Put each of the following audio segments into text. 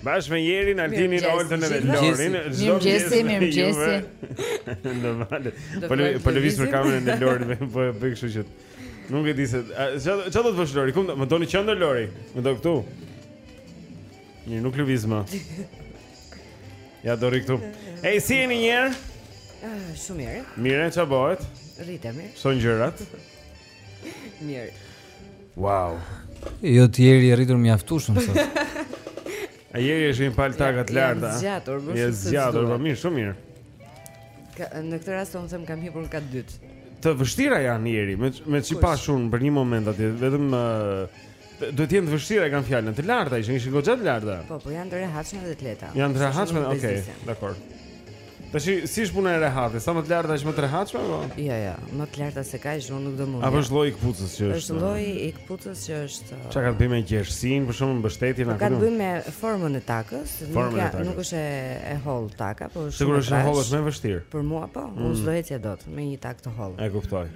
Bashkë me Jerin, Altinin, Oltën dhe Lorin. Mirëmëngjes, mirëmëngjes. Në valë. Po lë po lëviz për kamerën e Lorit, po e bëj kështu që. Nuk e di se çfarë do të bësh Lori, ku më doni qendër Lori? Më do këtu. Unë nuk lëviz më. Ja do rri këtu. Ej, si jeni një herë? Ah, shumë mirë. Mirë, ç'a bëhet? Rritemi. S'janë gjërat. Mirë. Wow. Jo ti je rritur mjaftueshëm sot. A Jeri është një palë taka të larta. Ja, zgjatur, më shumë. Ja, zgjatur, po mirë, shumë mirë. Ka, në këtë rast unë them kam hipur në kat të dytë. Të vështira janë Jeri, me me që i pashë unë për një moment aty, vetëm uh, Duhet të jenë të vështira, e kam fjalën. Të larta, që ishin goxha të larta. Po, po janë të rehatshme dhe të lehta. Janë të rehatshme, okay, dakor. Tash si është puna e rehatit? Sa më të larta është më të rehatshme apo? Jo, jo, më të larta se kaq, unë nuk do mund. Apo është lloji i këpucës që është? Është lloji i këpucës që është. Çka ka të bëjë me gjerësinë, për shembull mbështetjen apo? Ka të bëjë me formën e takës, nuk ka, nuk është e hollë taka, por është. Sigurisht e hollë është më vështirë. Për mua po, unë mm. s'do ecë dot me një takë të hollë. E kuptoj.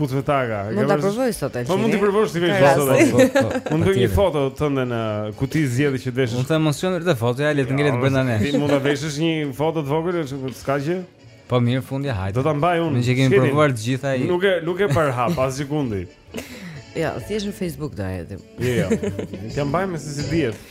Pa vë taka. Mund ta provoj sot atë. Po mund t'i provosh ti vetë sot. Po, po, po. Mund të një foto tënde në kuti zgjedhë që të veshësh. Mund të emocion vetë foto, ja le të ngelet brenda nesh. Ti mund ta veshësh një foto të vogël, s'ka gjë. Po mirë, fundja, hajde. Do ta mbaj unë. Ne kemi provuar të gjitha ai. Nuk e nuk e përhap askund. Ja, thjesht në Facebook do e hedhim. Jo, jo. Ti mbaj me se s'i dihet.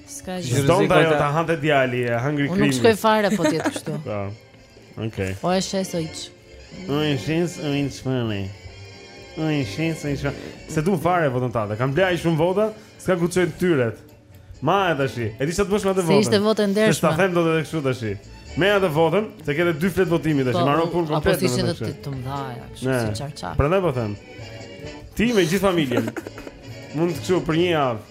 S'ka gjë. Ç'donte ajo ta hante djali, e hungry cream. Unë nuk shkoj fare po ti kështu. Po. Okej. Po e shes, hë. Unë e shes, unë e shes, more. Unë e shes, unë e shes, more. S'e du fare votën tate. Kam ble shumë vota, s'ka ku çon tënden. Mbaje tash. E di ça të bësh me atë votën. Se ishte votë e ndershme. S'ta them dot edhe kështu tash. Me atë votën, se ke te dy fletë votimi tash. Po, mbaro punë komplet. Po ishte të të mbaja, kështu si çarçaf. Prandaj po them. Ti me gjithë familjen. Mund të çu për një javë.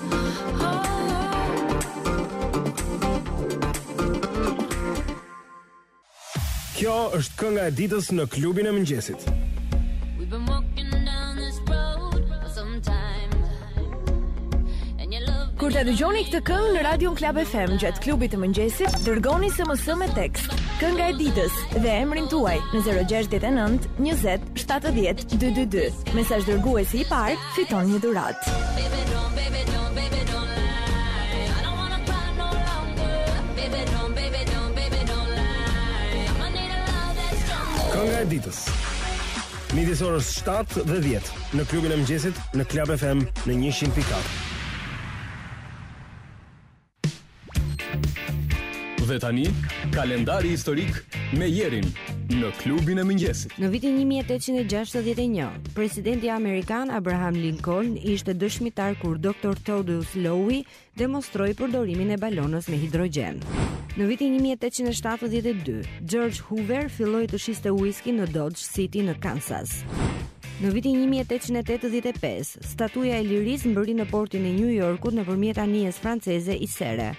Kjo është kënga e ditës në klubin e mëngjesit. Kur të dëgjoni këtë këngë në radion Club FM gjatë klubit të mëngjesit, dërgoni SMS me tekst. Kënga e ditës dhe emrin tuaj në 069 20 70 222. Mesazh dërguesi i parë Fiton një dhuratë! Kënga e ditës. Midis orës 7 dhe 10 në klubin e mëngjesit në Club FM në 100.4. Dhe tani, kalendari historik me Jerin në klubin e mëngjesit. Në vitin 1861, presidenti amerikan Abraham Lincoln ishte dëshmitar kur Dr. Thaddeus Lowe demonstroi përdorimin e balonës me hidrogjen. Në vitin 1872, George Hoover filloi të shiste whisky në Dodge City në Kansas. Në vitin 1885, statuja e lirisë mbërri në portin e New Yorkut nëpërmjet anijes franceze Isere.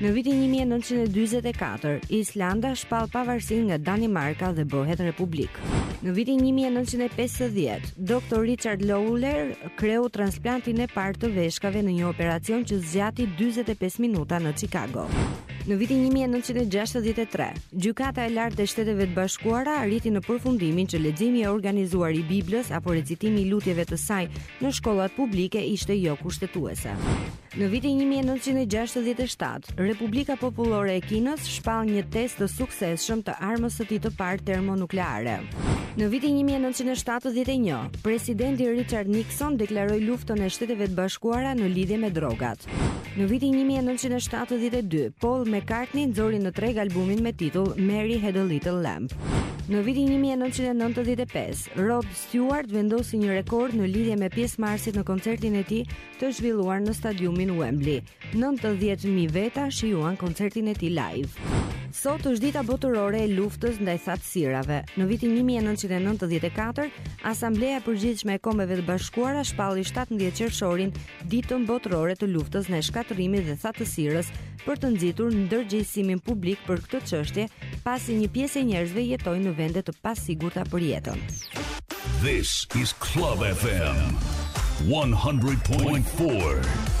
Në vitin 1944, Islanda shpall pavarësinë nga Danimarka dhe bëhet republikë. Në vitin 1950, Dr. Richard Lawler kreu transplantin e parë të veshkave në një operacion që zgjati 45 minuta në Chicago. Në vitin 1963, Gjykata e Lartë e Shteteve të Bashkuara arriti në përfundimin që leximi i organizuar i Biblës apo recitimi i lutjeve të saj në shkollat publike ishte jo kushtetuese. Në vitin 1967, Republika Popullore e Kinës shpall një test të suksesshëm të armës së tij të parë termonukleare. Në vitin 1971, presidenti Richard Nixon deklaroi luftën e Shteteve të Bashkuara në lidhje me drogat. Në vitin 1972, Paul McCartney nxori në treg albumin me titull Mary Had a Little Lamb. Në vitin 1995, Rod Stewart vendosi një rekord në lidhje me pjesëmarrësit në koncertin e tij të zhvilluar në stadiumin Wembley. 90.000 veta shijuan koncertin e tij live. Sot është dita botërore e luftës ndaj thatësirave. Në vitin 1994, Asambleja e Përgjithshme e Kombeve të Bashkuara shpalli 17 qershorin Ditën Botërore të Luftës ndaj Shkatërrimit dhe Thatësirës për të nxitur ndërgjegjësimin publik për këtë çështje, pasi një pjesë e njerëzve jetojnë në vende të pasigurta për jetën. This is Club FM 100.4.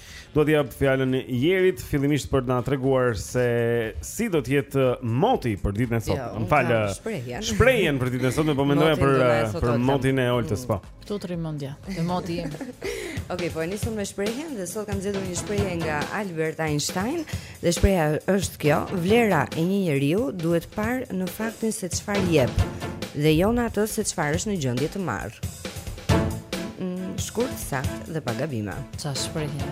Dua t'i jap fjalën Jerit fillimisht për të na treguar se si do të jetë uh, moti për ditën e sotme. Jo, M'fal. uh, shprehjen. Shprehjen për ditën e sotme, po mendoja Motin për do na e uh, sot për Olta. motin e Oltës, po. Aty të rri mendja. Te moti im. Okej, po e nisëm me shprehjen dhe sot kam zgjedhur një shprehje nga Albert Einstein, Dhe shprehja është kjo, vlera e një njeriu duhet parë në faktin se çfarë jep dhe jo në atë se çfarë është në gjendje të marrë. Mm, shkurt, saktë dhe pa gabime. Ça shprehje.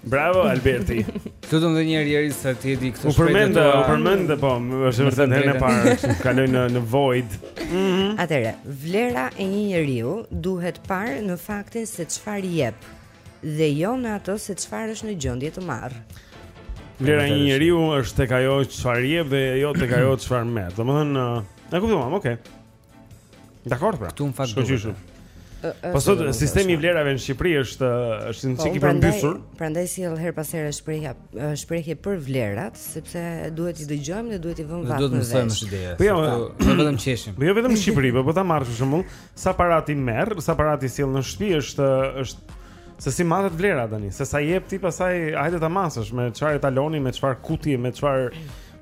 Bravo Alberti. Të do ndonjëherë Jeri sa ti e di këtë shprehje. U përmend, u përmend po, është vërtet herën e parë që kaloj në në void. Mhm. Atëre, vlera e një njeriu duhet parë në faktin se çfarë jep dhe jo me atë se çfarë është në gjendje të marrë. Vlera e një njeriu është tek ajo çfarë jep dhe jo tek ajo çfarë merr. Domethënë, e kuptova, okay. Dakor pra. Këtu në fakt do. Po sot sistemi i vlerave në Shqipëri është është një po, çikë i përmbysur. Prandaj sjell herë pas here shprehja shprehje për vlerat, sepse duhet t'i dëgjojmë dhe duhet t'i vëmë vakt. Do të mësojmë çdo ide. Po jo, vetëm qeshim. Po jo vetëm në Shqipëri, po, po ta marrësh për shembull, Sa para ti merr, sa para ti sjell në shtëpi është është se si matet vlera tani, se sa jep ti pastaj hajde ta masësh me çfarë etaloni, me çfarë kuti, me çfarë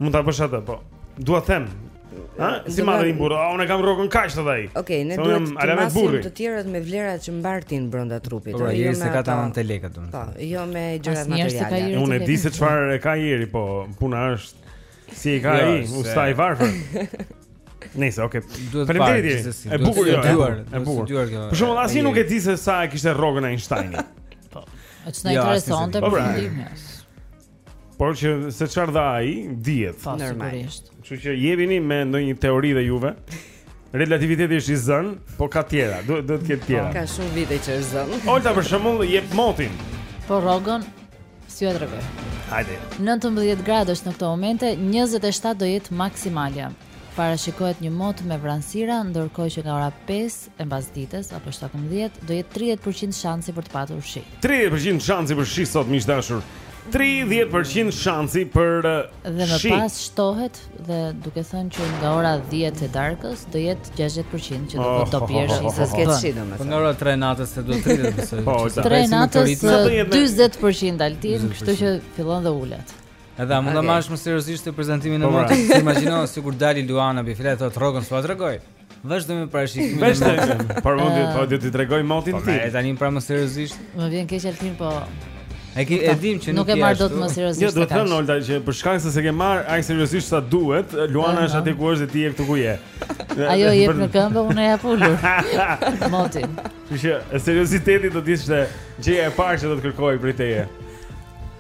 mund ta bësh atë, po. Dua të them, Ha, si marrin burrë, a unë kam rrogën kaq thotë ai. Okej, ne duhet të masim të tjerët me vlerat që mbartin brenda trupit. Po, jo se ka tamam te lekët domethënë. Po, jo me gjëra materiale. Unë e di se çfarë e ka Jeri, po puna është Si e ka jo, ai, usta i varfër. Nice, okay. Faleminderit. E bukur jo, e bukur. Për shembull, asnjë nuk e di se sa e kishte rrogën Einstein. Po. S'na interesonte përfundimisht. Por që se çfarë dha ai, dihet. Normalisht. Kështu që jepini me ndonjë teori dhe juve. Relativiteti është i zënë, po ka tjera, duhet duhet të ketë tjera. Ka shumë vite që është zënë. Olta për shembull jep motin. Po rrogën s'jua tregoj. Hajde. 19 gradë është në këto momente, 27 do jetë maksimalja. Parashikohet një mot me vranësira, ndërkohë që nga ora 5 e mbasdites apo 17 do jetë 30% shansi për të patur shi. 30% shansi për shi sot miq të dashur. 30% shansi për uh, shi. Dhe më pas shtohet dhe duke thënë që nga ora 10 e darkës do jetë 60% që do oh, të bjerë oh, oh, oh, s'ka shi domethënë. Po nga ora 3 natës se do 30%. Po, 3 natës 40% Altin, kështu që fillon dhe ulet. Edhe a mund ta marrësh më seriozisht prezantimin e po, motit? Pra. Imagjino sikur del Luana Vjollca thotë rrogën s'ua tregoj. Vazhdo me parashikimin. Vazhdo. Por mund të po do ta tregoj motin po, ti. Po tani pra më seriozisht. Më vjen keq Altin po. E ke e dim që nuk e marr dot më seriozisht. Jo, dua të them Olta që për shkak se s'e ke marrë aq seriozisht sa duhet, Luana është aty ku është dhe ti je këtu ku je. Ajo jep në këmbë, unë jap ulur. Moti. Kështu që serioziteti do të ishte gjëja e parë që do të kërkoja prej teje.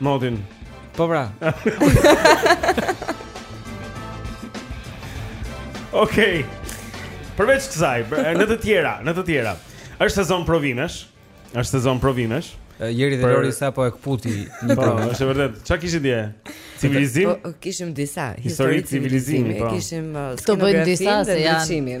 Motin. Po pra. Okej. Përveç kësaj, në të tjera, në të tjera. Është sezon provimesh. Është sezon provimesh. Jeri dhe Lori sapo e këputi një po, provim. Po, është vërtet. Ça kishit dje? Civilizim? Po, kishim disa histori civilizimi, po. Kishim uh, këto bëjnë disa se janë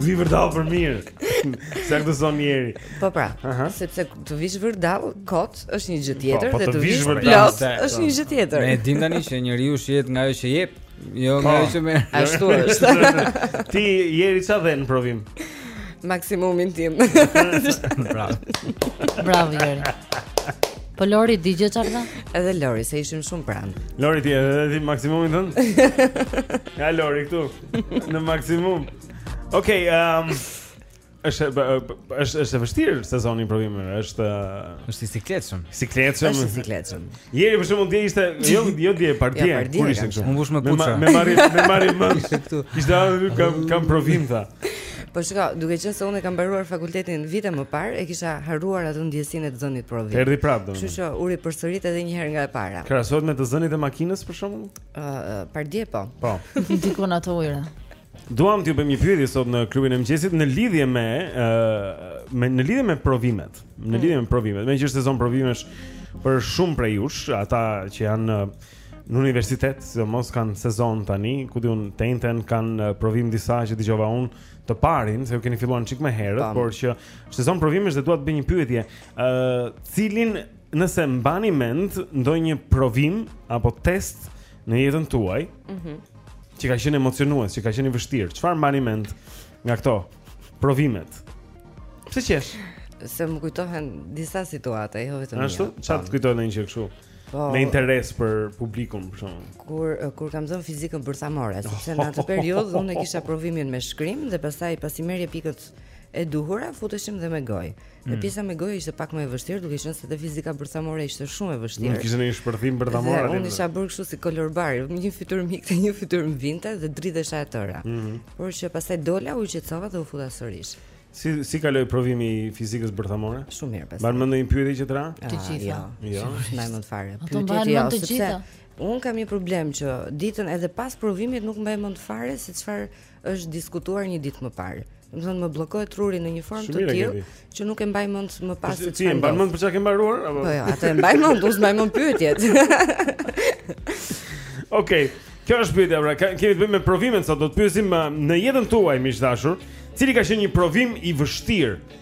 Vi vërdall për mirë. Sa do zon njëri. Po pra, sepse të vish vërdall kot është një gjë po, tjetër po dhe të vish plot është një gjë tjetër. Ne dim tani që njeriu shihet nga ajo që jep, jo nga ajo që merr. Ashtu është. Ti Jeri ça dhe në provim? Maksimumin tim. Bravo. Bravo Jeri. Po Lori di gjë çfarë dha? Edhe Lori se ishim shumë pranë. Lori ti edhe ti maksimumin thua? Ja Lori këtu. Në maksimum. Okej, ehm, është është është e vështirë sezoni i provimeve, është është i sikletshëm. Sikletshëm. Është i sikletshëm. Jeri për shembull dje ishte jo jo dje pardje. Ja, Kur ishte kështu? U mbush me puçrra. Me marrin me marrin më. Ishte këtu. Ishte kam kam provim tha. Po shiko, duke qenë se unë kam mbaruar fakultetin vite më parë, e kisha harruar atë ndjesinë e të zënit provim. Erdhi prapë. Kështu që u ripërsërit edhe një herë nga e para. Krahasohet me të zënit e makinës për shembull? Ëh, pardje po. Po. Ndikon ato ujëra. Duam t'ju bëjmë një pyetje sot në klubin e mëngjesit në lidhje me ë me në lidhje me provimet, në lidhje me provimet. Meqë është sezon provimesh për shumë prej jush, ata që janë në universitet, sidomos kanë sezon tani, ku di unë të enjten kanë provim disa që dëgjova unë të parin, se ju keni filluar çik më herët, por që sezon provimesh dhe dua të bëj një pyetje. ë cilin nëse mbani mend ndonjë provim apo test në jetën tuaj, mm -hmm. që ka qenë emocionues, që ka qenë i vështirë, çfarë mbani mend nga këto provimet? Pse qesh? Se më kujtohen disa situata, jo vetëm një. Ashtu, çfarë të kujtohet ndonjë kështu? Po, me interes për publikun për shembull. Kur kur kam dhënë fizikën bërthamore, sepse në atë periudhë unë kisha provimin me shkrim dhe pastaj pasi merrje pikët e duhura futeshim dhe me gojë. Dhe mm. pjesa me gojë ishte pak më e vështirë, duke qenë se te fizika bërthamore ishte shumë e vështirë. Nuk kishte një shpërthim bërthamor. Unë isha bërë kështu si kolor bari, një fytyrë më ikte, një fytyrë më vinte dhe dridhesha e tëra. Mm -hmm. Por që pastaj dola u qetësova dhe u futa sërish. Si si kaloi provimi i fizikës bërthamore? Shumë mirë pastaj. Mban mend ndonjë pyetje që të ra? Ah, të gjitha. Jo, jo. jo. S'mbaj mend fare. Pyetjet jo, të gjitha. Unë kam një problem që ditën edhe pas provimit nuk mbaj mend fare se çfarë është diskutuar një ditë më parë. Domethënë më bllokohet truri në një formë të tillë që nuk e mbaj mend më pas se çfarë. Ti e mban mend për çka ke mbaruar apo? Po jo, atë e mbaj mend, nuk mbaj mend pyetjet. Okej. Kjo është pyetja, pra kemi të bëjmë me provimin sot, do të pyesim uh, në jetën tuaj miq të dashur, cili ka qenë një provim i vështirë?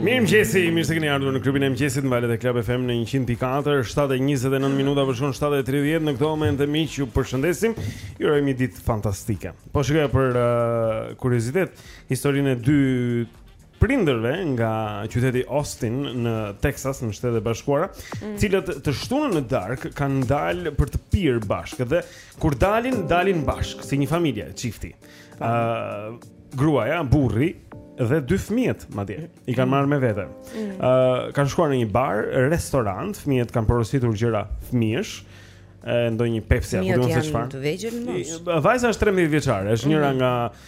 Mirëmëngjesi, mirë se keni ardhur në klubin e mëngjesit në valët e Club FM në 100.4 7.29 minuta po shkon 7.30 në këto momente miq ju përshëndesim Ju urojmë një ditë fantastike Po shikoja për uh, kuriozitet historinë e dy prindërve nga qyteti Austin në Texas në Shtetet e Bashkuara, mm. cilët të shtunën në darkë kanë dalë për të pirë bashkë dhe kur dalin, dalin bashkë si një familje, çifti. Ëh, uh, gruaja, burri dhe dy fëmijët madje i kanë marrë me vete. Ëh, mm. uh, kanë shkuar në një bar, restorant, fëmijët kanë porositur gjëra fëmijësh ndonjë Pepsi apo diçka. Fëmijët janë të vegjël më. Vajza është 13 vjeçare, është njëra mm. nga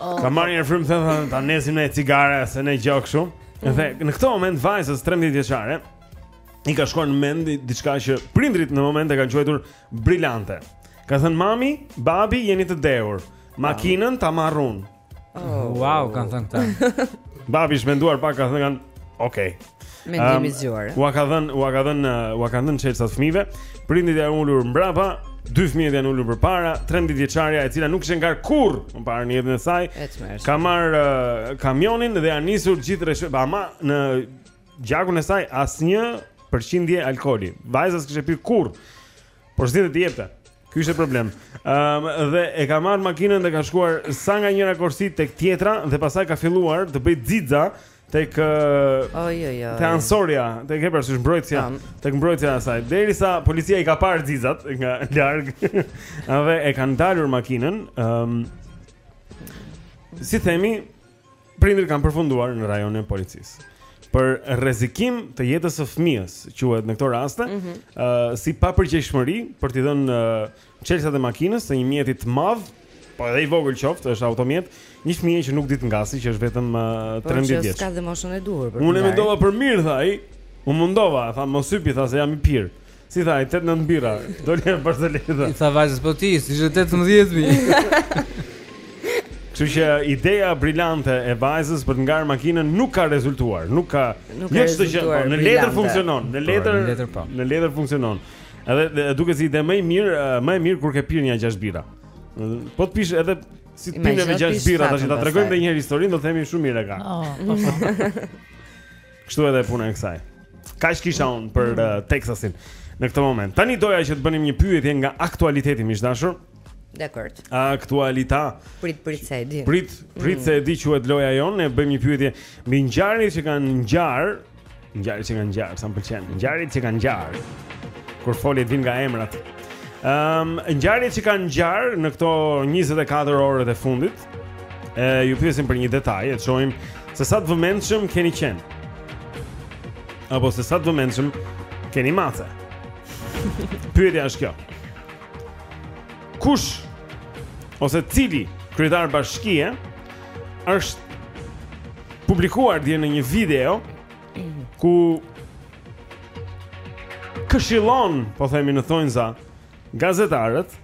Oh. Ka marrë një frymë, ka thënë ta ndezim një cigare se në gjak shumë. Mm. Dhe në këtë moment vajzës 13 vjeçare i ka shkuar në mend diçka që prindrit në moment e kanë quajtur brilante. Ka thënë mami, babi jeni të dehur. Makinën ta marr unë. Oh. Wow, kanë thënë këta. Babi është menduar pak ka thënë kanë, "Okej." Okay. Mendim i um, zgjuar. Ua ka dhën, ua ka dhën, ua kanë dhën çelësat fëmijëve. Prindit janë ulur mbrapa, dy fëmijët janë ulur përpara, 13 vjeçarja e cila nuk kishte ngar kurr më parë në jetën e saj. Ka marr uh, kamionin dhe janë nisur gjithë dehur, ama në gjakun e saj asnjë përqindje alkooli. Vajza s'kishte pirë kurr. Por s'dinte t'i jepte. Ky ishte problem. Ëm um, dhe e ka marr makinën dhe ka shkuar sa nga njëra korsi tek tjetra dhe pastaj ka filluar të bëj xixa tek oj oj oj te anësorja tek e parasysh mbrojtja tek mbrojtësja e saj derisa policia i ka parë xixat nga larg dhe e kanë ndalur makinën um, si themi prindërit kanë përfunduar në rajonin e policisë për rrezikim të jetës së fëmijës quhet në këto raste mm -hmm. uh, si papërgjegjshmëri për t'i dhënë uh, Çelësat e makinës së një mjeti të madh, po edhe i vogël qoftë, është automjet, një fëmijë që nuk di të ngasi, që është vetëm uh, 13 vjeç. Po s'ka dhe moshën e duhur për. Unë mendova për mirë tha ai. U mundova, tha mos hypi, tha se jam i pirë. Si tha, tetë nëntë birra, doli barcaleta. I tha vajzës po ti, s'ishe tetëmbëdhjetë. Kështu që ideja brillante e vajzës për të ngarë makinën nuk ka rezultuar, nuk ka... Nuk ka rezultuar brillante. Në letër funksionon, në letër, po. në letër funksionon. Edhe duket si ide më i mirë, më e mirë kur ke pirë nja gjashtë birra. Po të pish edhe ti të pimë nga gjashtë birra, ta ta tregojmë edhe një herë historinë, do të themi shumë mirë e ka. Oh, po, po. Kështu edhe puna e kësaj. Kaç kisha un për mm. uh, Texasin në këtë moment. Tani doja që të bënim një pyetje nga aktualiteti miq të dashur. Dakor. Aktualita. Prit prit se e di. Prit prit mm. se e di quhet loja jon, ne bëjmë një pyetje mbi ngjarjet që kanë ngjarë Ngjarjet që kanë ngjarë, sa më pëlqen. Ngjarjet që kanë ngjarë. Kur foljet vijnë nga emrat. Ehm, um, ngjarjet që kanë ngjarë në këto 24 orët e fundit. E ju pyesim për një detaj, e shohim se sa të vëmendshëm keni qen. Apo se sa të vëmendshëm keni mace. Pyetja është kjo. Kush ose cili kryetar bashkie është publikuar dje në një video ku këshillon, po themi në thonjëza, gazetarët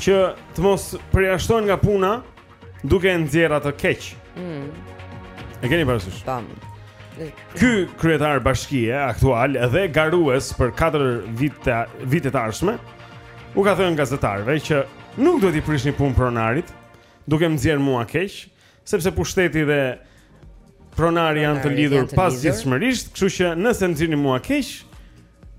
që të mos përjashtohen nga puna duke nxjerr atë keq. Mm. E keni parasysh? Tam. Ky kryetar bashkie aktual dhe garues për 4 vite të ardhshme u ka thënë gazetarëve që nuk duhet t'i prishni punë pronarit duke më nxjerr mua keq, Sepse pushteti dhe pronari janë të lidhur pazgjidhshmërisht, kështu që nëse nxirrni mua keq,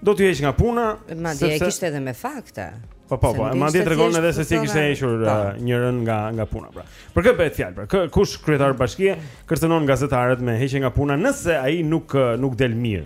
do t'ju heqë nga puna. Madje sepse... e kishte edhe me fakte. Po po po, madje tregon edhe se si e kishte hequr po. uh, njërën nga nga puna pra. Për këtë bëhet fjalë, pra, kush kryetar bashkie kërcënon gazetarët me heqje nga puna nëse ai nuk uh, nuk del mirë.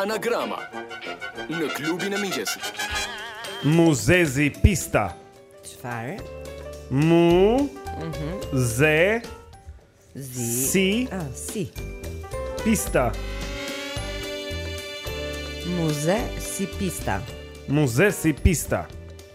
Anagrama në klubin e mëngjesit. Muze si pista. Çfarë? Mu. Mhm. Mm ze. Zi. Si. Ah, si. Pista. Muze si pista. Muze si pista.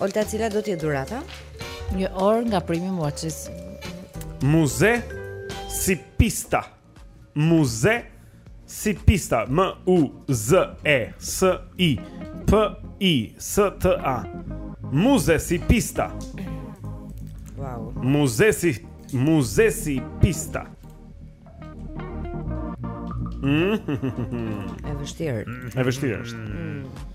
Olta cila do të jetë dhurata? Një orë nga Premium Watches. Muze si pista. Muze si pista. M U Z E S I P I S T A. Muze si pista. Wow. Muze si muze si pista. Mm -hmm. E vështirë. E vështirë është. Mm -hmm.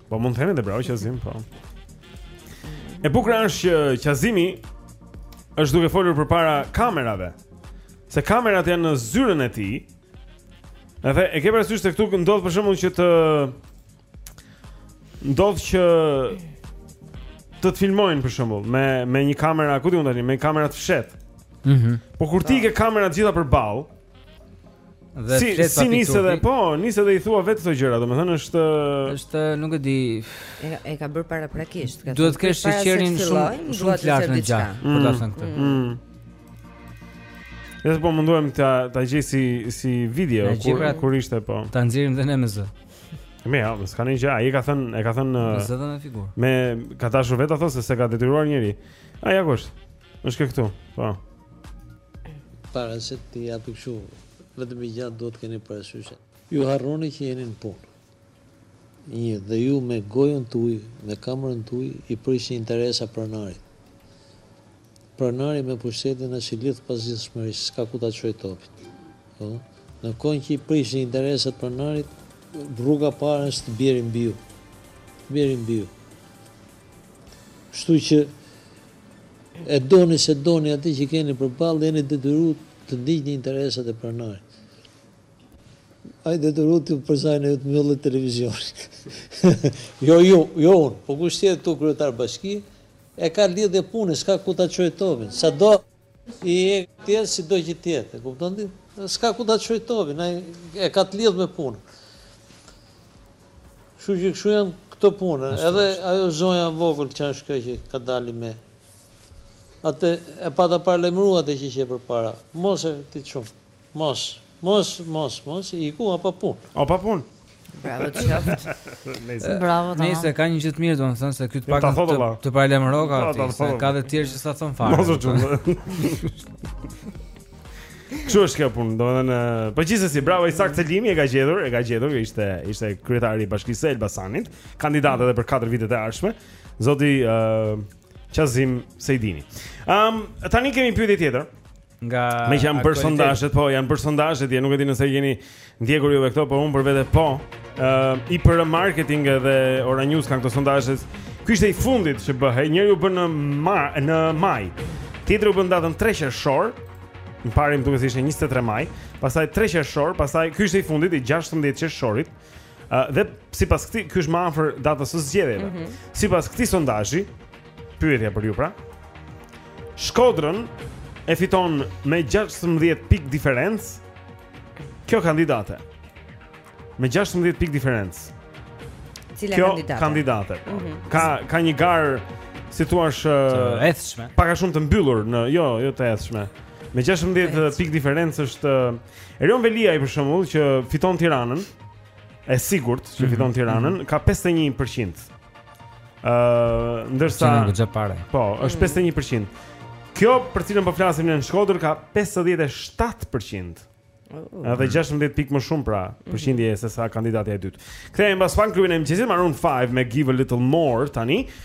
Po mund të themi edhe bravo Qazim, po. E bukura është që Qazimi është duke folur përpara kamerave. Se kamerat janë në zyrën e tij. Edhe e ke parasysh se këtu ndodh për shembull që të... Ndodh që... Të të filmojnë për shembull, me, me një kamera, ku ti mund të një, me një kamera të fshehtë. Mm -hmm. Po kur ti ke kamera të gjitha përballë, Dhe si, flet si nis dhe po, nis dhe i thua vetë këto gjëra, domethënë është është nuk e di. E, e ka bërë paraprakisht, ka. Duhet të kesh sheqerin shumë shumë të lartë në gjak, mm, për ta thënë këtë. Mm. mm. Ne u munduam ta ta gjejmë si si video kur gjekrat, kur ishte po. Ta nxjerrim dhe ne me zë. Me ja, mos kanë gjë, ai ka thënë, e ka thënë me zë dhe me figurë. E ka dashur vetë thonë se s'e ka detyruar njeri. Ai ja kush. Është kjo këtu, po. Para se të japi kështu, vetëm një gjë duhet të keni parasysh. Ju harroni që jeni në punë. Edhe ju me gojën tuaj, me kamerën tuaj, i prishni interesat pronarit. Pronari me pushtetin është i lidhur pazgjidhshmërisht, s'ka ku ta çojë topin. Po? Në qoftë se i prishni interesat pronarit, rruga e parë është t'ju bien juve. T'ju bien juve. Kështu që e doni se doni atë që keni përballë, jeni detyruar të ndiqni interesat e pronarit. Ai detyruar të përzënë e të mbyllë televizionin. jo, jo, jo unë, po kush të jetë kryetar bashki, e ka lidh me punë, s'ka ku ta çojë topin, sa do... I të jetë, sido që të jetë, e kupton ti? S'ka ku ta çojë topin, e ka të lidhur me punë. Kështu që kështu janë këto punë, edhe ajo zonja e vogël që është kjo që ka dalë me. Atë e pata paralajmëru atë që që përpara, mos e ti shumë. Mos, mos, mos, mos, iku ai pa punë. O pa punë. Bravo të qoftë. Nëse bravo tamam. Nëse ka një gjë të mirë domethënë se ky të paktën të paralajmëroka ti, se ka të tjerë që s'ta thonë fare. Mos u ço. Kështu është kjo punë, domethënë, po gjithsesi, bravo Isak Celimi e ka gjetur, e ka gjetur, ishte ishte kryetari i Bashkisë së Elbasanit, kandidat edhe për 4 vitet e ardhshme, zoti uh, Qazim Sejdini. Ëm, um, tani kemi pyetje tjetër. nga Meqë janë bërë sondazhet, po janë bërë sondazhet, ja nuk e di nëse i keni ndjekur juve këto, por unë për vete po. Ë uh, IPR marketing dhe Ora News kanë këto sondazhe. Ky ishte i fundit që bëhej, njëri u bë në ma, në maj. Tjetri u bë në datën 3 qershor. I pari më duket se ishte 23 maj, pastaj 3 qershor, pastaj ky ishte i fundit i 16 qershorit. Uh, dhe sipas këtij, ky është më afër datës së zgjedhjeve. Mm -hmm. Sipas këtij sondazhi, pyetja për ju pra. Shkodrën e fiton me 16 pikë diferencë. Kjo kandidate. Me 16 pikë diferencë. Cila kjo kandidate? kandidate. Mm -hmm. Ka ka një garë si thua është e ethshme. Pak a shumë të mbyllur në jo, jo të ethshme. Me 16 pikë diferencë është Erion Veliaj për shembull që fiton Tiranën, e sigurt që fiton mhm, Tiranën, mhm. ka 51%. Ëh, uh, ndërsa Që nuk e kam parë. Po, është 51%. Mhm. Kjo për cilën po flasim në Shkodër ka 57%. Edhe 16 pikë më shumë pra, përqindje se sa kandidatja e dytë. Kthehemi pas pak në klubin e mëngjesit Maroon 5 me Give a Little More tani.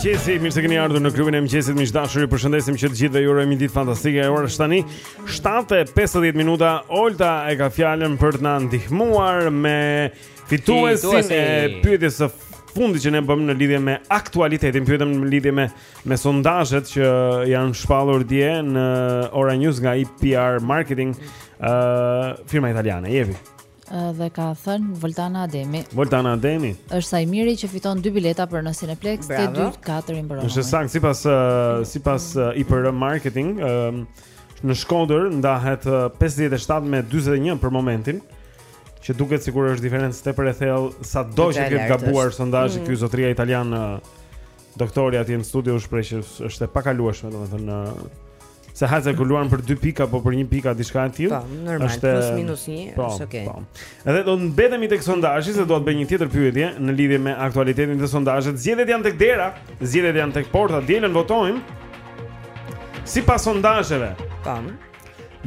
mëngjesi, mirë se keni ardhur në klubin e mëngjesit. Miq të dashur, ju përshëndesim që të gjithëve ju urojmë një ditë fantastike. Ora është tani 7:50 minuta. Olta e ka fjalën për të na ndihmuar me fituesin e pyetjes së fundit që ne bëmë në lidhje me aktualitetin. Pyetëm në lidhje me me sondazhet që janë shpallur dje në Ora News nga IPR Marketing, uh, firma italiane. Jepi. dhe ka thënë Voltana Ademi. Voltana Ademi. Është Saimiri që fiton dy bileta për në Cineplex te 2-4 i mbaron. Është saktë sipas uh, sipas uh, IPR Marketing, um, në Shkodër ndahet uh, 57 me 41 për momentin, që duket sikur është diferencë tepër e thellë sado që të ketë gabuar sondazhi mm. ky zotria italian uh, doktori aty në studio u shpreh që është e pakalueshme domethënë uh, Se ajo ku luan për 2 pika apo për 1 pika diçka e tillë. Po, normal, është plus minus 1, po, është okay. Po. Edhe do të mbetemi tek sondazhi se do të bëj një tjetër pyetje në lidhje me aktualitetin e sondazhit. Zgjedhjet janë tek dera, zgjedhjet janë tek porta, dielën votojmë. Sipas sondazheve, tam,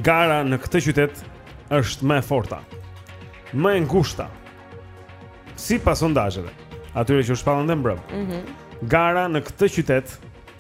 gara në këtë qytet është më e forta. Më e ngushta. Sipas sondazheve, atyre që u shpallën dhe mbrëm. Mhm. Mm gara në këtë qytet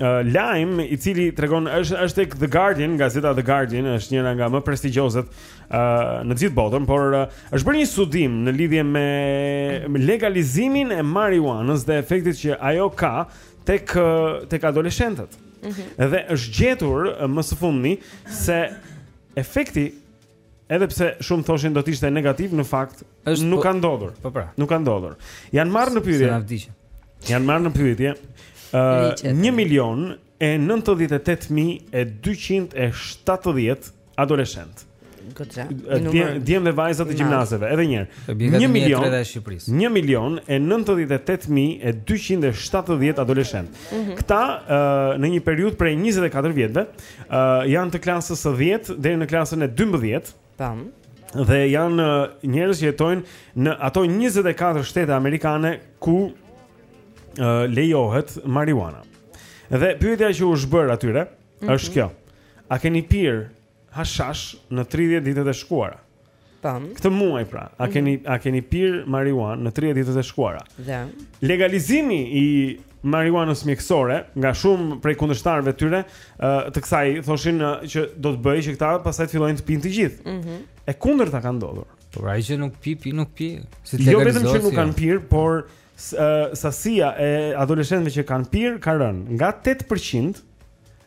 uh, lajmi i cili tregon është është tek The Guardian, gazeta The Guardian është njëra nga më prestigjiozet uh, në gjithë botën, por uh, është bërë një studim në lidhje me legalizimin e marijuanës dhe efektit që ajo ka tek tek adoleshentët. Mm -hmm. Dhe është gjetur më së fundmi se efekti Edhe pse shumë thoshin do të ishte negativ, në fakt është nuk po, ka ndodhur. Po pra. Nuk ka ndodhur. Jan marrë në pyetje. Jan marrë në pyetje. Ë uh, 1 milion e 98270 adoleshent. Goxha. Djem dhe vajza të gjimnazeve, edhe një herë. 1 milion e Shqipërisë. 1 milion e 98270 adoleshent. Mhm. Këta uh, në një periudhë prej 24 vjetëve Uh, janë të klasës së 10 deri në klasën e 12. Tam. Dhe janë njerëz që jetojnë në ato 24 shtete amerikane ku uh, lejohet marijuana. Dhe pyetja që u është bërë atyre mm -hmm. është kjo. A keni pirë hashash në 30 ditët e shkuara? Tam. Këtë muaj pra, a keni mhm. a keni pir marijuan në 30 ditët e shkuara? Dhe. Legalizimi i marijuanës mjekësore nga shumë prej kundërshtarëve tyre, të kësaj thoshin që do të bëjë që këta pastaj të fillojnë të pinë të gjithë. Ëh. Mm e kundërta ka ndodhur. Po pra, ai që nuk pi, pi nuk pi. Si jo vetëm që nuk kanë pir, por sasia e adoleshentëve që kanë pir ka rënë nga 8%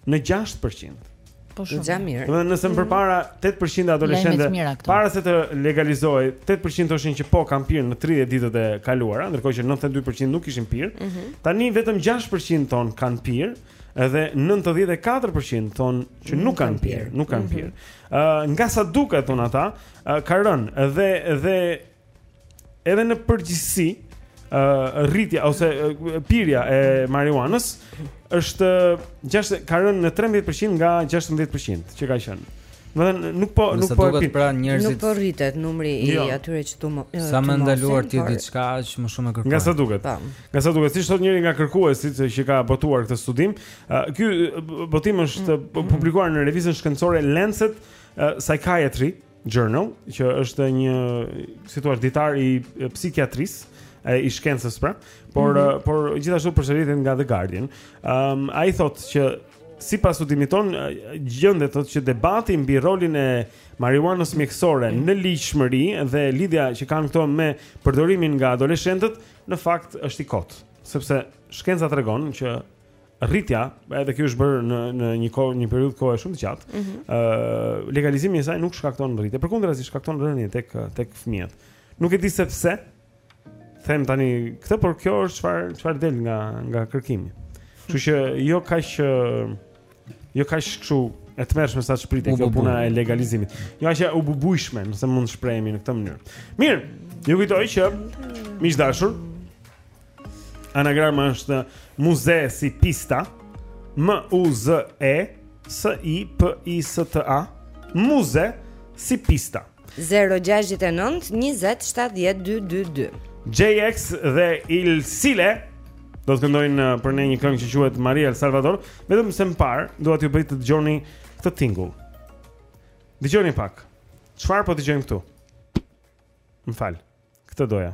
në 6%. Po shumë mirë. Domethënë nëse më përpara 8% e adoleshentëve para se të legalizohej, 8% thoshin që po kam pirë në 30 ditët e kaluara, ndërkohë që 92% nuk kishin pirë. Mm -hmm. Tani vetëm 6% thon kam pirë dhe 94% thon që nuk, nuk kanë pirë, nuk kanë mhm. pirë. Ë uh, nga sa duket thon ata, uh, ka rënë dhe dhe edhe në përgjithësi ë uh, rritja ose uh, pirja e marijuanës është gjasht ka rënë në 13% nga 16% që ka qenë. Do të thotë nuk po nuk po e pinë njerëzit. Nuk po rritet numri i jo. atyre që tymo. Sa më e ndalon ti diçka aq më shumë e kërkon. Nga sa duket. Po. Nga sa duket, siç thotë njëri nga kërkuesit që ka botuar këtë studim, uh, ky botim është mm. publikuar në revistën shkencore Lancet uh, Psychiatry. Journal, që është një si thua ditar i psikiatrisë, e i shkencës pra, por mm -hmm. por gjithashtu përsëritet nga The Guardian. Ëm um, ai thotë që sipas studimit tonë gjendet thotë që debati mbi rolin e marijuanës mjekësore në ligjshmëri dhe lidhja që kanë këto me përdorimin nga adoleshentët në fakt është i kot, sepse shkenca tregon që rritja, edhe kjo është bërë në në një kohë, një periudhë kohe shumë të gjatë. Ëh, mm -hmm. uh, legalizimi i saj nuk shkakton rritje, përkundrazi shkakton rënie tek tek fëmijët. Nuk e di se pse. Them tani këtë, por kjo është çfarë çfarë del nga nga kërkimi. Kështu që jo kaq jo kaq kështu e tmerrshme sa ç'pritet kjo puna e legalizimit. Jo aq e bujshme, nëse mund të shprehemi në këtë mënyrë. Mirë, ju kujtoj që miq të dashur, Anagrama është muze si pista M U Z E S I P I S T A Muze si pista 069 20 70 222 J-Ax dhe Il Cile do të këndojnë uh, për ne një këngë që quhet Maria Salvador, vetëm se më parë dua t'ju bëj të dëgjoni këtë tingull. Dëgjoni pak. Çfarë po dëgjojmë këtu? Më fal. Këtë doja.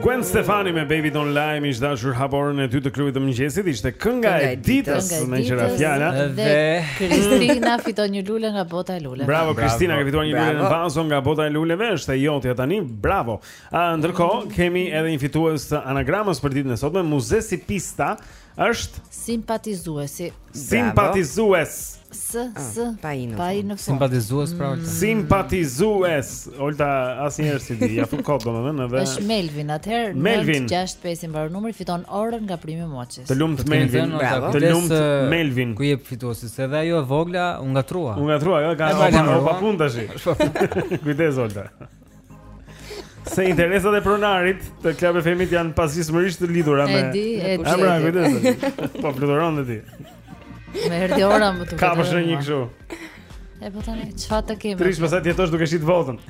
Gwen Stefani me Baby Don't Lie Miq të dashur hap orën e dytë të klubit të mëngjesit Ishte kënga e ditës Meqë ra fjala Dhe Kristina fiton një lule nga bota e luleve Bravo Kristina ka fituar një lule në vazo nga bota e luleve Është e jotja tani Bravo A, Ndërkohë kemi edhe një fitues të anagramës për ditën e sotme Muze si pista Është simpatizuesi. Simpatizues. S s ah, pa i në fund. Simpatizues pra Olta. Mm. Simpatizues. Olta asnjëherë s'i di, ia fut kot domethënë edhe. Është Melvin, atëherë 965 i mbaron numri fiton orën nga Primi Watches. Të lumtë Melvin, bravo. Të lumtë Melvin. Ku jep fituesi se edhe ajo e vogla u ngatërrua. U ngatërrua, ajo ka pa punë tash. Kujdes Olta. Se interesat e pronarit të Club FM-it janë pazgjidhshmërisht të lidhura me... E di, e di. Ama, kujdes, po fluturon dhe ti. Më erdhi ora më të përdo. Ka përshë një këshu. E po tani, çfarë të kemi? Prit, pastaj të jetosh duke shitë votën.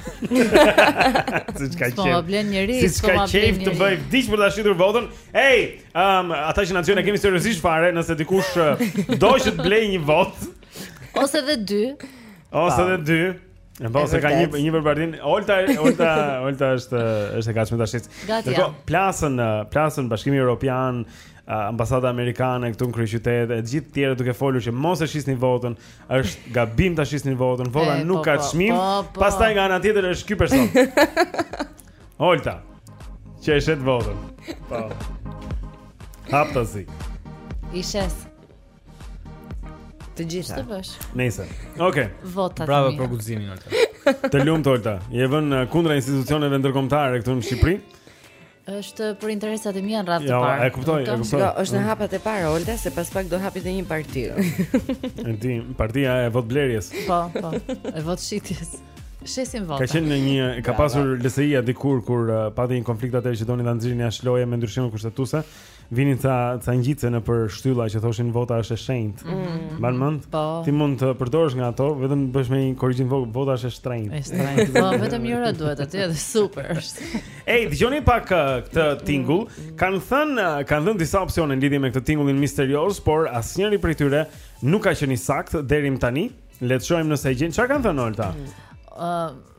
Siç ka qejf. S'po blen njeri, siç ka qejf të bëj, vdiq për të shitur votën. Ej, um, ata që në qënë e kemi seriozisht fare, nëse dikush uh, do që të blej një votë. Ose edhe dy. Ose edhe dy. E po, se ka një një përbardhin. Olta, Olta, Olta është është e gatshme tash. Gati. Po, plasën, plasën Bashkimi Evropian, ambasada amerikane këtu në kryeqytet, e të gjithë tjerët duke folur që mos e shisni votën, është gabim ta shisni votën, vota e, nuk po, ka po, çmim. Po, po. Pastaj nga ana tjetër është ky person. Olta. Që e shet votën. Po. Haptazi. I shes. Të gjitha. Ç'të bësh? Nëse. Okej. Okay. Vota. Bravo për guximin Olta. Të lumtë Olta. Je vënë uh, kundra institucioneve ndërkombëtare këtu në Shqipëri. Është për interesat e mia në radhë të parë. Ja, e kuptoj, e kuptoj. Jo, është në hapat e para Olta se pas pak do hapi dhe një parti. E di, partia e vot blerjes. Po, po. E vot shitjes. Shesim vota. Ka qenë në një ka pasur LSI-a dikur kur uh, pati një konflikt atëherë që donin ta nxirrin jashtë loje me ndryshime kushtetuese Vinin ca ca ngjitëse nëpër shtylla që thoshin vota është e shenjtë. Mm -hmm. Mban mend? Po. Ti mund të përdorësh nga ato, vetëm bësh një korrigjim vogël, vota është e shtrenjtë. Është shtrenjtë. Po, vetëm një r duhet aty, edhe super është. Ej, dëgjoni pak uh, këtë tingull. Mm -hmm. Kan thën, uh, kan dhënë disa opsione lidhur me këtë tingullin misterioz, por asnjëri prej tyre nuk ka qenë i saktë deri më tani. Le të shohim nëse e gjen. Çfarë kanë thënë Olta? Mm -hmm. uh,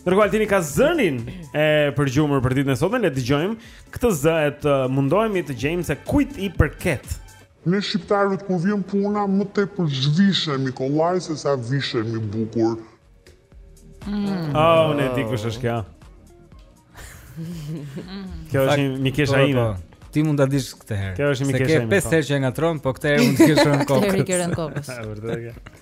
Ndërkohë Altini ka zërin e përgjuar për ditën e sotme, le të dëgjojmë këtë zë e të mundohemi të gjejmë se kujt i përket. Ne shqiptarët kur vjen puna më tepër zhvishemi kollaj se sa vishemi bukur. Mm. Oh, unë e di kush është kjo. Kjo është një mikesha po, ime. Po. Ti mund ta dish këtë herë. Kjo është një mikesha ime. Se ke pesë po. herë që e ngatërron, po këtë herë mund të kesh rënë kokës. Këtë herë i ke rënë kokës. Është vërtet.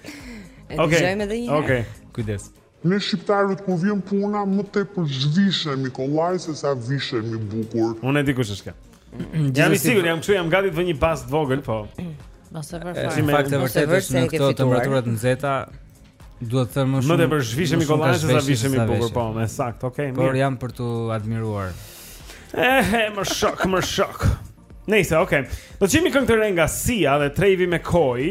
Okej. Dëgjojmë edhe një herë. Okej. Kujdes. Ne shqiptarët kur vjen puna më tepër zhvishemi kollaj se sa vishemi bukur. Unë e di kush është kjo. Jam i sigurt, jam këtu, jam gati të vë një bast të vogël, po. Mos e vër fare. Në fakt e vërtetë është në këto temperatura të nxehta duhet të thënë më shumë. Më tepër zhvishemi kollaj se sa vishemi bukur, po, më saktë, okay, mirë. Por jam për t'u admiruar. Eh, eh, më shok, më shok. Nëse, okay. Dëgjojmë këngë të re nga Sia dhe Travie McCoy.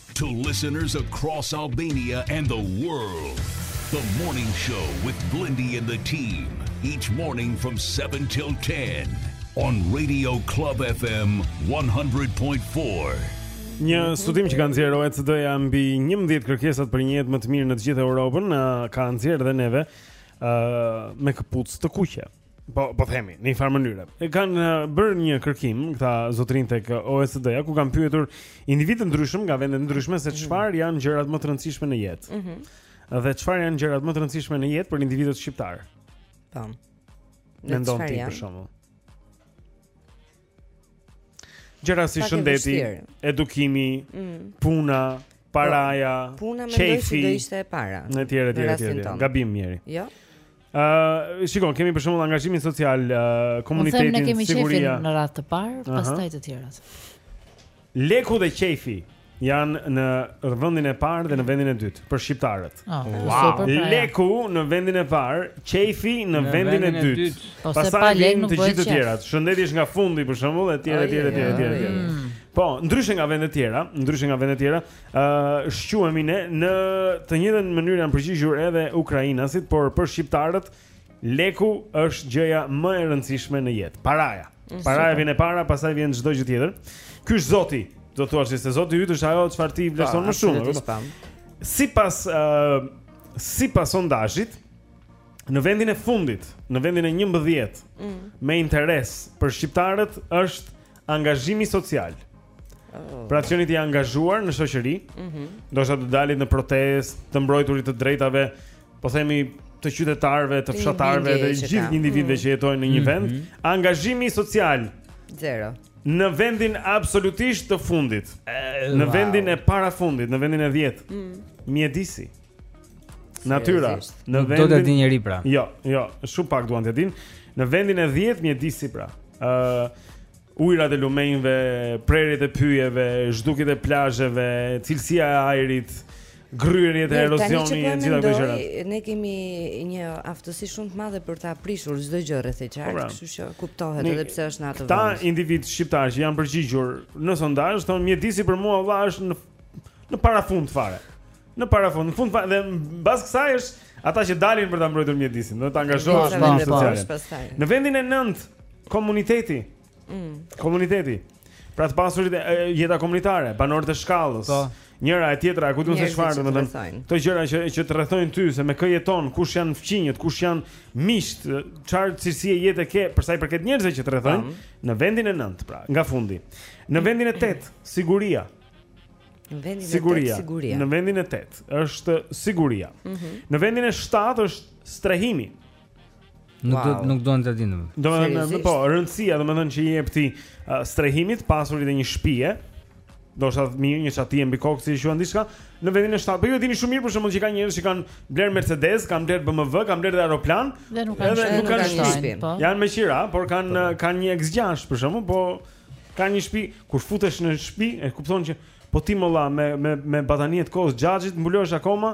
To listeners across Albania and the world, the morning show with Blendi and the team, each morning from 7 till 10 on Radio Club FM 100.4. Një studim që ka nxjerrë OECD-ja mbi 11 kërkesat për një jetë më të mirë në të gjithë Europën, ka nxjerrë dhe neve ë uh, me këpucë të kuqe. Po po themi, në një farë mënyre. E kanë uh, bërë një kërkim këta zotërinj tek uh, OECD-ja ku kanë pyetur individë të ndryshëm nga vende të ndryshme se mhm. çfarë janë gjërat më të rëndësishme në jetë. Ëh. Mm Dhe çfarë janë gjërat më të rëndësishme në jetë për individët shqiptarë? Tam. Mendon ti për shembull? Gjëra si shëndeti, edukimi, mm. puna, paraja, po, puna mendoj që do ishte e para. Në tjere, tjere, tjere, gabim mjeri. Jo? Uh, qefi, kemi për shembull angazhimin social, uh, komunitetin, siguria. Ne kemi qefin në radhë të parë, uh -huh. pastaj të tjerat. Leku dhe Qejfi janë në vendin e parë dhe në vendin e dytë për shqiptarët. Oh, wow. Super, pra, Leku në vendin e parë, Qejfi në, në vendin, vendin e dytë. Dyt. Po se pa Lek nuk bëhet. Të gjithë të tjerat. Shëndeti është nga fundi për shembull, etj etj etj etj etj. Mm. Po, ndryshe nga vendet e tjera, ndryshe nga vendet e tjera, ë uh, shquhemi ne në të njëjtën mënyrë janë përgjigjur edhe ukrainasit, por për shqiptarët Leku është gjëja më e rëndësishme në jetë. Paraja. Paraja vjen e para, pastaj vjen çdo gjë tjetër. Ky është Zoti, do thuash se Zoti yt është ajo çfarë ti vlerëson më shumë. Sipas ë uh, sipas sondazhit në vendin e fundit, në vendin e 11 mm. me interes për shqiptarët është angazhimi social. Oh. Pra të qenit i angazhuar në shoqëri mm -hmm. Domethënë të dalit në protestë Të mbrojturit të drejtave po themi të qytetarëve, të fshatarëve, dhe gjithë individëve mm. që jetojnë në një mhm. vend, angazhimi social zero. Në vendin absolutisht të fundit. Në vendin e parafundit, në vendin e 10. Mm. Mjedisi. Natyra, në vendin Do ta di njeri pra. Jo, jo, shumë pak duan ta dinë. Në vendin e 10 mjedisi pra. Ë uh, ujërat e lumenjve, prerjet e pyjeve, zhdukjet e plazheve, cilësia e ajrit, gërryerjet, erozioni, të gjitha këto gjëra. Ne kemi një aftësi shumë të madhe për ta prishur çdo gjë rreth e qark, po, pra. kështu që kuptohet edhe pse është në atë vend. Këta individë shqiptarë që janë përgjigjur në sondazh, thonë mjedisi për mua valla është në në parafund fare. Në parafund, në fund fare dhe mbas kësaj është ata që dalin për ta mbrojtur mjedisin, do të angazhohen në shoqëri. Në vendin e 9 komuniteti Mm. Komuniteti. Pra të pasurit e jeta komunitare, banorët e shkallës. Po. Njëra e tjetra, ku di unë çfarë, domethënë. Këto gjëra që që të rrethojnë ty se me kë jeton, kush janë fqinjët, kush janë miqtë, çfarë cilësie jete ke, për sa i përket njerëzve që të rrethojnë në vendin e 9, pra, nga fundi. Në vendin e 8, siguria. Në vendin e 8, siguria. Në vendin e 8 është siguria. Mm -hmm. Në vendin e 7 është strehimi. Nuk do nuk duan ta dinë. Domethënë, po, rëndësia, domethënë që i jep ti uh, strehimit, të pasurit e një shtëpie. Do të thotë mirë një çati mbi kokë siç quhet diçka në vendin e shtatë. Po ju e dini shumë mirë për shembull që ka njerëz që kanë blerë Mercedes, kanë blerë BMW, kanë blerë aeroplan, edhe nuk kanë shtëpi. Po. Janë me qira, por kanë po. kanë një X6 për shembull, po kanë një shtëpi, kur futesh në shtëpi e kupton që po ti more vlla me me me batanie të kohës xhaxhit mbulohesh akoma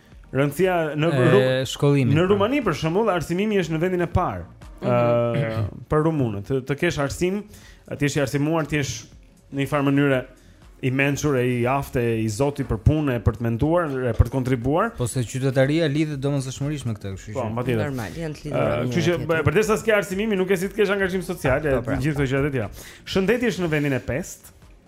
Rëndësia në shkollimin. Në pra. Rumani për shembull, arsimimi është në vendin e parë. Ëh, mhm. uh, për rumunët, të, të kesh arsim, ti je i arsimuar, ti je në një farë mënyre i mençur e i aftë e i zoti për punë e për të menduar e për të kontribuar. Po se qytetaria lidhet domosdoshmërisht me këtë, kështu po, që. Po, normal, janë të lidhur. Uh, kështu që përderisa s'ke arsimimi, nuk ke si të kesh angazhim social, e pra. gjithë këto gjëra të tjera. Shëndeti është në vendin e pestë.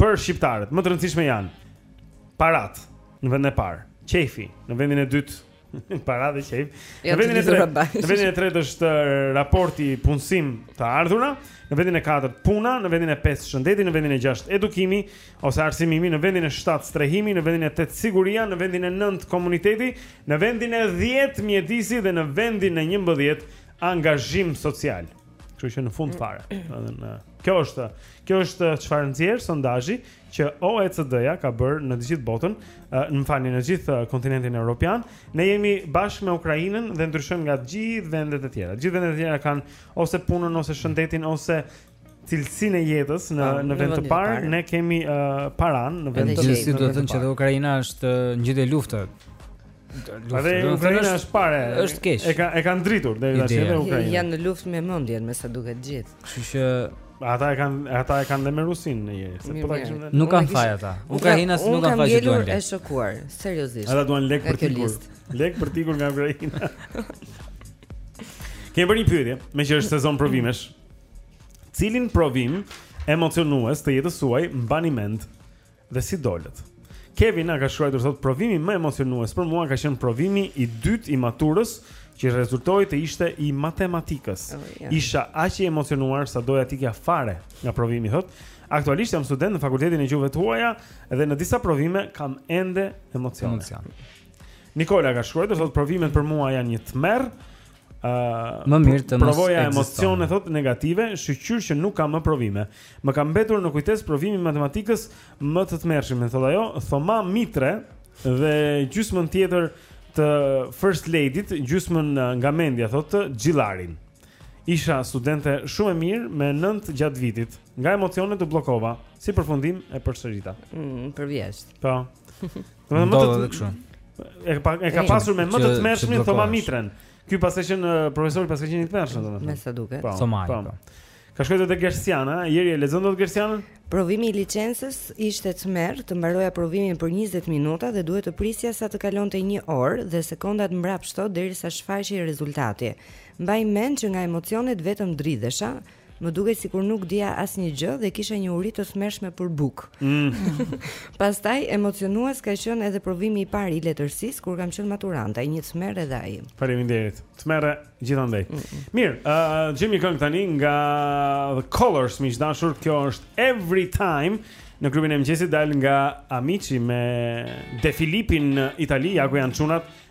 Për shqiptarët, më të rëndësishme janë parat në vendin e parë, qejfi në vendin e dytë, para dhe qejf. Jo, në vendin e tretë, në vendin e tretë është uh, raporti punësim të ardhura, në vendin e katërt puna, në vendin e pestë shëndeti, në vendin e gjashtë edukimi ose arsimimi, në vendin e shtatë strehimi, në vendin e tetë siguria, në vendin e nëntë komuniteti, në vendin e dhjetë mjedisi dhe në vendin e njëmbëdhjetë angazhim social. Kështu që në fund fare, edhe në Kjo është, kjo është çfarë nxjerr sondazhi që OECD-ja ka bërë në të gjithë botën, më falni në gjithë kontinentin evropian. Ne jemi bashkë me Ukrainën dhe ndryshojmë nga të gjithë vendet e tjera. Gjithë vendet e tjera kanë ose punën ose shëndetin ose cilësinë e jetës në pa, në vend të parë, par. ne kemi uh, paran në vend të dytë. Gjithsesi duhet të thënë që dhe Ukraina është uh, në gjendje lufte. Edhe Ukraina është pare. Është keq. E ka e kanë dritur deri tash edhe Ukraina. Janë në luftë me mendjen, me sa duket gjithë. Kështu që Ata e kanë ata e kanë dhe me Rusinë në jetë, se po ta kishin. Nuk kanë faj ata. Ukraina s'u kanë faj që duan. Unë e shokuar, seriozisht. Ata duan lek për t'ikur. Lek për t'ikur nga Ukraina. Kemi bërë një pyetje, meqë është sezon provimesh. Cilin provim emocionues të jetës suaj mbani mend? Dhe si dolët. Kevin na ka shkruajtur thotë provimi më emocionues për mua ka qenë provimi i dytë i maturës që rezultoi të ishte i matematikës. Oh, ja. Isha aq i emocionuar sa doja të ikja fare nga provimi thotë. Aktualisht jam student në Fakultetin e Gjuhëve të Huaja dhe në disa provime kam ende emocione. Emocion. Nikola ka shkruajtur thotë provimet për mua janë një tmerr. Uh, më mirë të mos provoja emocione thotë negative, shyqyr që nuk kam më provime. Më ka mbetur në kujtesë provimi i matematikës me të tmerrshmin, thotë ajo, Thoma Mitre dhe gjysmën tjetër të First Lady-t, gjysmën uh, nga mendja thotë të Xhillarin. Isha studente shumë e mirë me 9 gjatë vitit. Nga emocionet u bllokova, si përfundim e përsërita. Mm, për vjeshtë. Po. Domethënë më të kështu. E ka e ka pasur me më të tmerrshmin Thoma Mitren. Ky paska qenë profesor, paska qenë i tmerrshëm domethënë. Me sa duket. Po, Thoma. Po. Po. Ka shkruar te Gersiana, Jeri e lexon dot Gersianën? Provimi i licencës ishte tmerr, të mbaroja provimin për 20 minuta dhe duhet të prisja sa të kalonte 1 orë dhe sekondat mbrapshto derisa shfaqej rezultati. Mbaj mend që nga emocionet vetëm dridhesha, Më duket sikur nuk dija asnjë gjë dhe kisha një uri të tmerrshme për bukë. Mm. Pastaj emocionues ka qenë edhe provimi i parë i letërsisë kur kam qenë maturante, një tmerr edhe ai. Faleminderit. Tmerre gjithandej. Mm -mm. Mirë, ë uh, jemi këngë tani nga The Kolors, miq të dashur, kjo është Everytime në klubin e mëngjesit dalë nga Amici me De Filippin në Itali, ja ku janë çunat.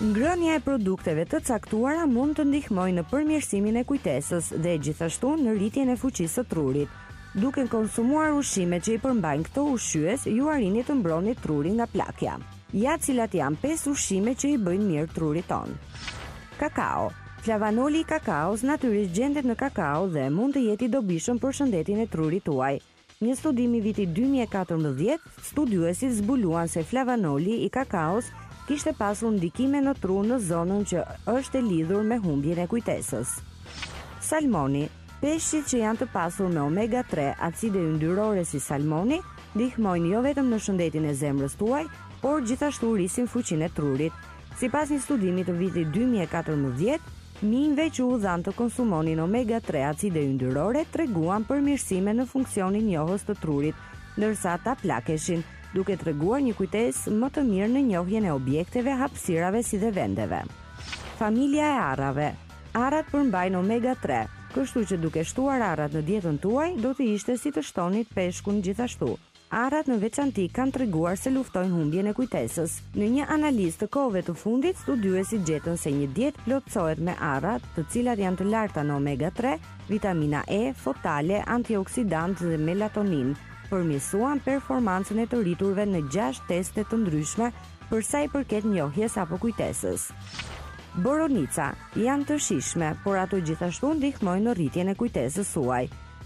Ngrënia e produkteve të caktuara mund të ndihmojë në përmirësimin e kujtesës dhe gjithashtu në rritjen e fuqisë së trurit. Duke konsumuar ushqime që i përmbajnë këto ushqyes, ju arrini të mbroni trurin nga plakja. Ja cilat janë pesë ushqime që i bëjnë mirë trurit tonë. Kakao. Flavanoli i kakaos natyrisht gjendet në kakao dhe mund të jetë i dobishëm për shëndetin e trurit tuaj. Një studim i vitit dy mijë e katërmbëdhjetë, studiuesit zbuluan se flavanoli i kakaos kishte pasur ndikime në tru në zonën që është e lidhur me humbjen e kujtesës. Salmoni, Peshqit që janë të pasur me omega tre, acide yndyrore si salmoni, ndihmojnë jo vetëm në shëndetin e zemrës tuaj, por gjithashtu rrisin fuqinë e trurit. Sipas një studimi të vitit dy mijë e katërmbëdhjetë, Minjve që u dhanë të konsumonin omega tre acide yndyrore treguan përmirësime në funksionin njohës të trurit, ndërsa ata plakeshin, duke treguar një kujtesë më të mirë në njohjen e objekteve, hapësirave si dhe vendeve. Familja e arrave Arrat përmbajnë omega tre, kështu që duke shtuar arrat në dietën tuaj, do të ishte si të shtonit peshkun gjithashtu. Arrat në veçanti kanë treguar se luftojnë humbjen e kujtesës. Në një analizë të kohëve të fundit, studiuesit gjetën se një dietë plotësohet me arra, të cilat janë të larta në omega tre, vitamina E, fotale, antioksidantë dhe melatoninë, përmirësuan performancën e të rriturve në gjashtë teste të ndryshme për sa i përket njohjes apo kujtesës. Boronica, Janë të shijshme, por ato gjithashtu ndihmojnë në rritjen e kujtesës suaj.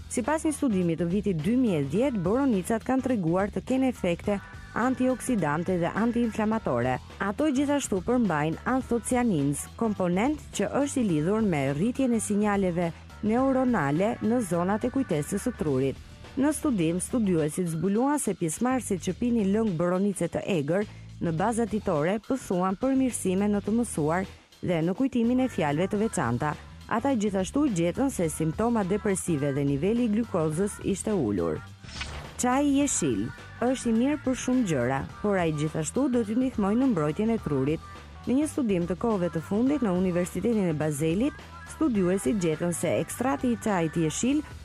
Sipas një studimi të vitit dy mijë e dhjetë, boronicat kanë treguar të kenë efekte antioksidante dhe antiinflamatore. Ato gjithashtu përmbajnë anthocyanins, komponent që është i lidhur me rritjen e sinjaleve neuronale në zonat e kujtesës së trurit. Në studim, studiuesit zbuluan se pjesëmarrësit që pinin lëng boronice të egër në baza ditore pësuan përmirësime në të mësuar dhe në kujtimin e fjalëve të veçanta. Ata gjithashtu gjetën se simptomat depresive dhe niveli i glukozës ishte ulur. Çaji jeshil është i mirë për shumë gjëra, por ai gjithashtu do t'ju ndihmojë në mbrojtjen e trurit. Në një studim të kohëve të fundit në Universitetin e Bazelit, studiuesit gjetën se ekstrati i çajit jeshil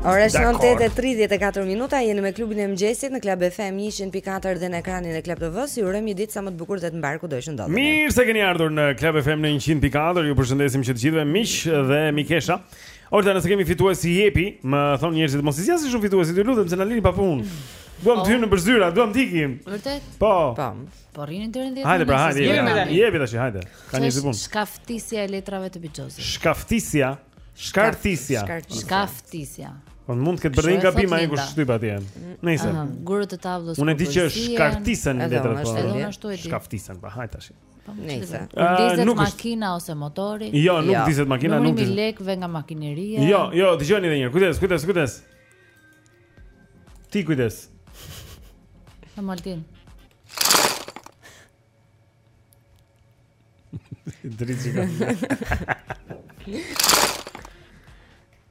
Ora është 9:34 minuta, jeni me klubin e mëngjesit në Club FM 104 dhe në ekranin e Club TV-së. Ju urojmë një ditë sa më të bukur dhe të mbarë kudo që ndodheni. Mirë se keni ardhur në Club FM në 104. Ju përshëndesim që të gjithëve miq dhe mikesha. Olta, nëse kemi fitues jepi, më thonë njerëzit mos i zgjasni shumë fituesit, ju lutem se na lini pa punë. Duam të hyjmë në zyra, duam të ikim. Vërtet? Po. Po. Po rrinin deri në 10. Hajde pra, hajde. Jepi tash, hajde. Ka një punë. Shkaftisja e letrave të bixhozit. Shkaftisja. Shkartisja. Shkaftisja. Po mund të ketë bërë një gabim ai që shtyp atje. Mm. Nëse. Gurët e tavlës. Unë e di që shkartisen letrat po. Shkaftisen, pa po, hajde tash. Po, Nëse ndizet nuk makina është... ose motori. Jo, nuk jo. ndizet makina, nuk ndizet. Nuk lekëve nga makineria. Jo, jo, dëgjoni edhe një herë. Kujdes, kujdes, kujdes. Ti kujdes. Na Altin. Dritë që ka.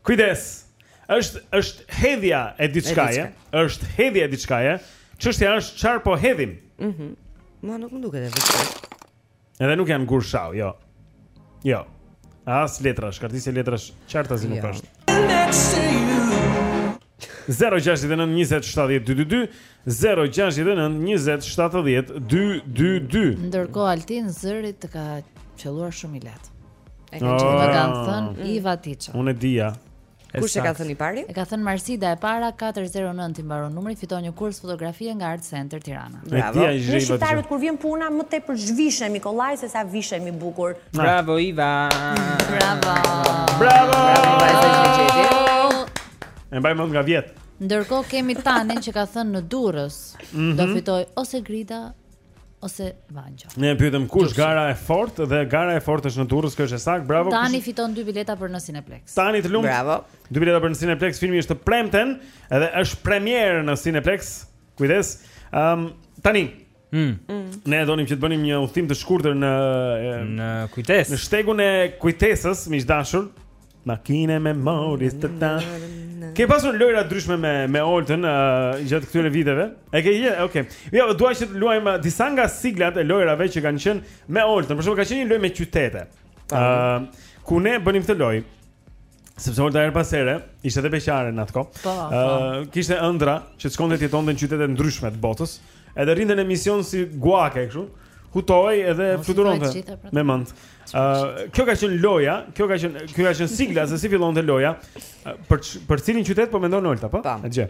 Kujdes. Është është hedhja e diçkaje, është hedhja e diçkaje. Çështja është çfarë po hedhim? Mhm. Mm Ma nuk më duket e vërtetë. Edhe nuk janë gurë shahu, jo. Jo. As letra, shkartisje letrash qartazi nuk jo. është. 069 20 70 222 069 20 70 222 Ndërkohë Altin zëri të ka qëlluar shumë i lehtë E ka qëlluar oh. kanë thënë mm. Iva Tiço Unë e dija Kush e ka thënë i pari? E ka thënë Marsida e para 409 i mbaron numri fiton një kurs fotografie nga Art Center Tirana. Bravo. Ne shqiptarët kur vjen puna më tepër zhvishemi kollaj se sa vishemi bukur. Bravo Iva. Bravo. Bravo. Bravo. E mbaj mend nga vjet. Ndërkohë kemi Tanin që ka thënë në Durrës, mm -hmm. do fitojë ose Grida ose Vangjo. Ne e pyetëm kush Durrësi. gara e fortë dhe gara e fortë është në Durrës, kjo është e saktë. Bravo. Tani ku je... fiton dy bileta për në Cineplex. Tani të lumtë. Bravo. Dy bileta për në Cineplex, filmi është të premten, edhe është premierë në Cineplex. Kujdes. Ehm um, tani Mm. Mm. Ne donim që të bënim një udhëtim të shkurtër në në kujtesë. Në shtegun e kujtesës, miq të dashur, makinë me mori të ta. Kemi pasur lojëra të ndryshme me me Oltën uh, gjatë këtyre viteve? E ke një? Okej. Okay. Jo, dua që të luajmë uh, disa nga siglat e lojërave që kanë qenë me Oltën. Për shembull, ka qenë një lojë me qytete. Ëh, uh, kur ne bënim këtë lojë? Sepse Olta herë pas here ishte edhe beqare në atë kohë. Po, po. Ëh, kishte ëndrra që të shkonte të jetonte në qytete të ndryshme të botës. Edhe rrinte në emision si guak kështu. Hutohej edhe Mos i fluturonte thuaj qita, pra. me mend. Ëh, kjo ka qenë loja, kjo ka qenë, kjo ka qenë sigla se si fillonte loja. Ë, Për ç- për cilin qytet po mendon Olta, po? E gjej.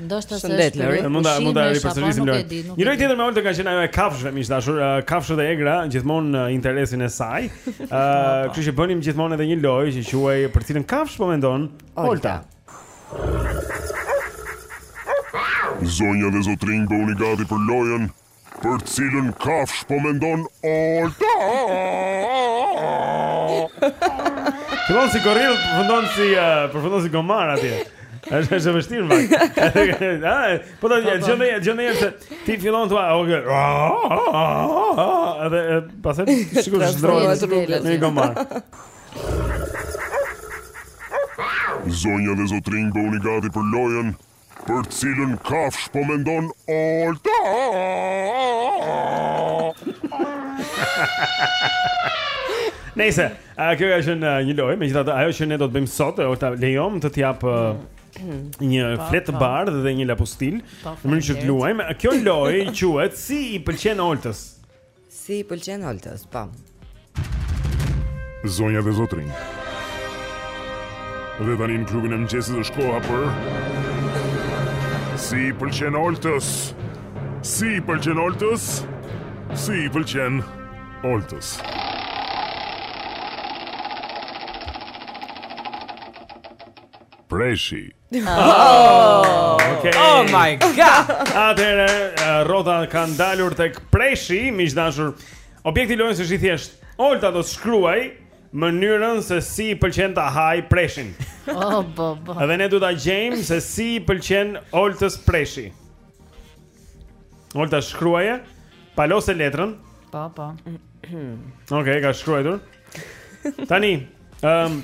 Ndoshta se është për pushim. Mund ta mund ta ripërsërisim Lori. Një lojë tjetër me Olta ka qenë ajo e kafshëve, miq të dashur. Kafshët e egra gjithmonë në interesin e saj. Ëh, kështu që bënim gjithmonë edhe një lojë që quhej për cilën kafshë po mendon Olta. Zonja dhe zotërinj bëuni gati për lojën Për cilën kafshë po mendon Olta? Fillon si goril, përfundon si uh, përfundon si gomar atje. Është e vështirë pak. Ai, po do të po, po. gjendë, gjendë një se ti fillon thua, ok. Edhe pastaj sigurisht të ndërron në gomar. Zonja dhe zotërinj bëuni gati për lojën Për cilën kafshë po mendon Olta? Nëse, a kjo ka qenë uh, një lojë, megjithatë ajo që ne do të bëjmë sot, Olta lejomë të të jap uh, mm. një po, fletë të po. bardhë dhe një lapostil, po, në mënyrë që të luajmë. Kjo lojë quhet si i pëlqen Oltës. Si i pëlqen Oltës, po. Zonja dhe zotërinj. Dhe tani në klubin e mëngjesit është koha për Si i pëlqen Oltës. Si i pëlqen Oltës? Si i pëlqen Oltës? Preshi. Oh, okay. oh my god. Atëherë eh, rrota ka ndalur tek preshi, miq të dashur. Objekti i lojës është i thjeshtë. Olta do të shkruajë mënyrën se si i pëlqen ta hajë preshin. Oh, bo, bo. Dhe ne do ta gjejmë se si i pëlqen Oltës preshi. Olta shkruaje, palose letrën. Po, po. Okej, okay, ka shkruar. Tani, ehm um,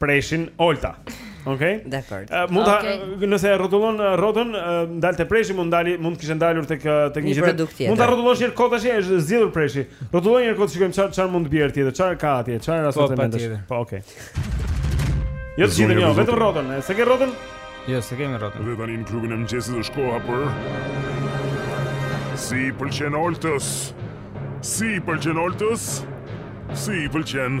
preshin Olta. Okej. Okay. Dakor. Uh, mund ta okay. nëse e rrotullon rrotën, uh, ndal te preshi, mund ndali, mund të kishte ndalur tek tek një gjë. Mund ta rrotullosh një kot tash, është zgjidhur preshi. Rrotulloje një kot, shikojmë çfarë çfarë mund të bjerë tjetër, çfarë ka atje, çfarë po, asortimentesh. Po, okay. Jo të gjithë jo, vetëm rrotën. S'e ke rrotën? Jo, s'e kemi rrotën. Dhe tani në klubin e mëngjesit është koha për Si i pëlqen Oltës? Si i pëlqen Oltës? Si i pëlqen?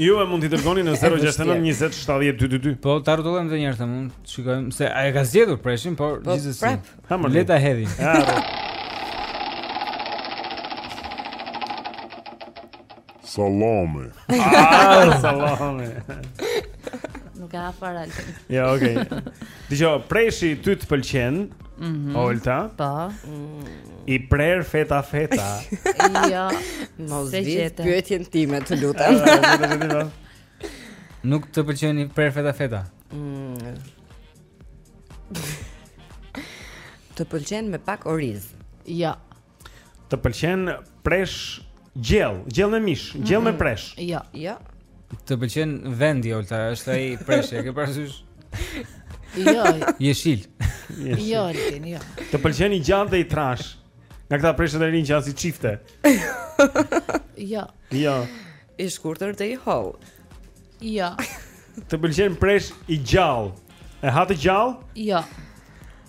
Ju e mund t'i dërgoni në 069 20 70 222. Po ta rrotullojmë edhe një herë të mund. Shikojmë se a e ka zgjedhur preshin, por po, gjithsesi. Le ta hedhim. Salome. Ah, salome. Nuk ka fara. Ja, okay. Dijo, preshi ty të pëlqen? Mhm. Olta. Po. Mm. I prerë feta feta. Jo. Mos Se vjen gjete. pyetjen time, të lutem. Nuk të pëlqen i prerë feta feta. Mm. Të pëlqen me pak oriz. Jo. Të pëlqen presh Gjellë, gjellë me mish, gjellë me presh. Jo, jo. Të pëlqen vendi Olta, është ai preshi, e ke parasysh? Jo. Jeshil. Jo, Altin, jo. Të pëlqen i gjatë dhe i trashë. Nga këta preshët e rinj që janë si çifte. Jo. Jo. I shkurtër dhe i hollë. Jo. Të pëlqen presh i gjallë. E ha të gjallë? Jo.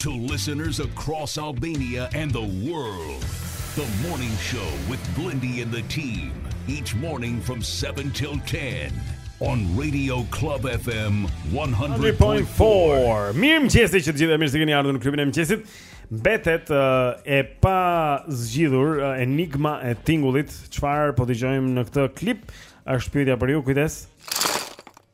To listeners across Albania and the world, the morning show with Blendi and the team, each morning from 7 till 10 on Radio Club FM 100.4. Mirëmëngjesi që të gjithë e mirë se keni ardhur në klubin e mëgjesit. Mbetet uh, e pazgjidhur uh, enigma e tingullit, çfarë po dëgjojmë në këtë klip, është pyetja për ju, kujdes.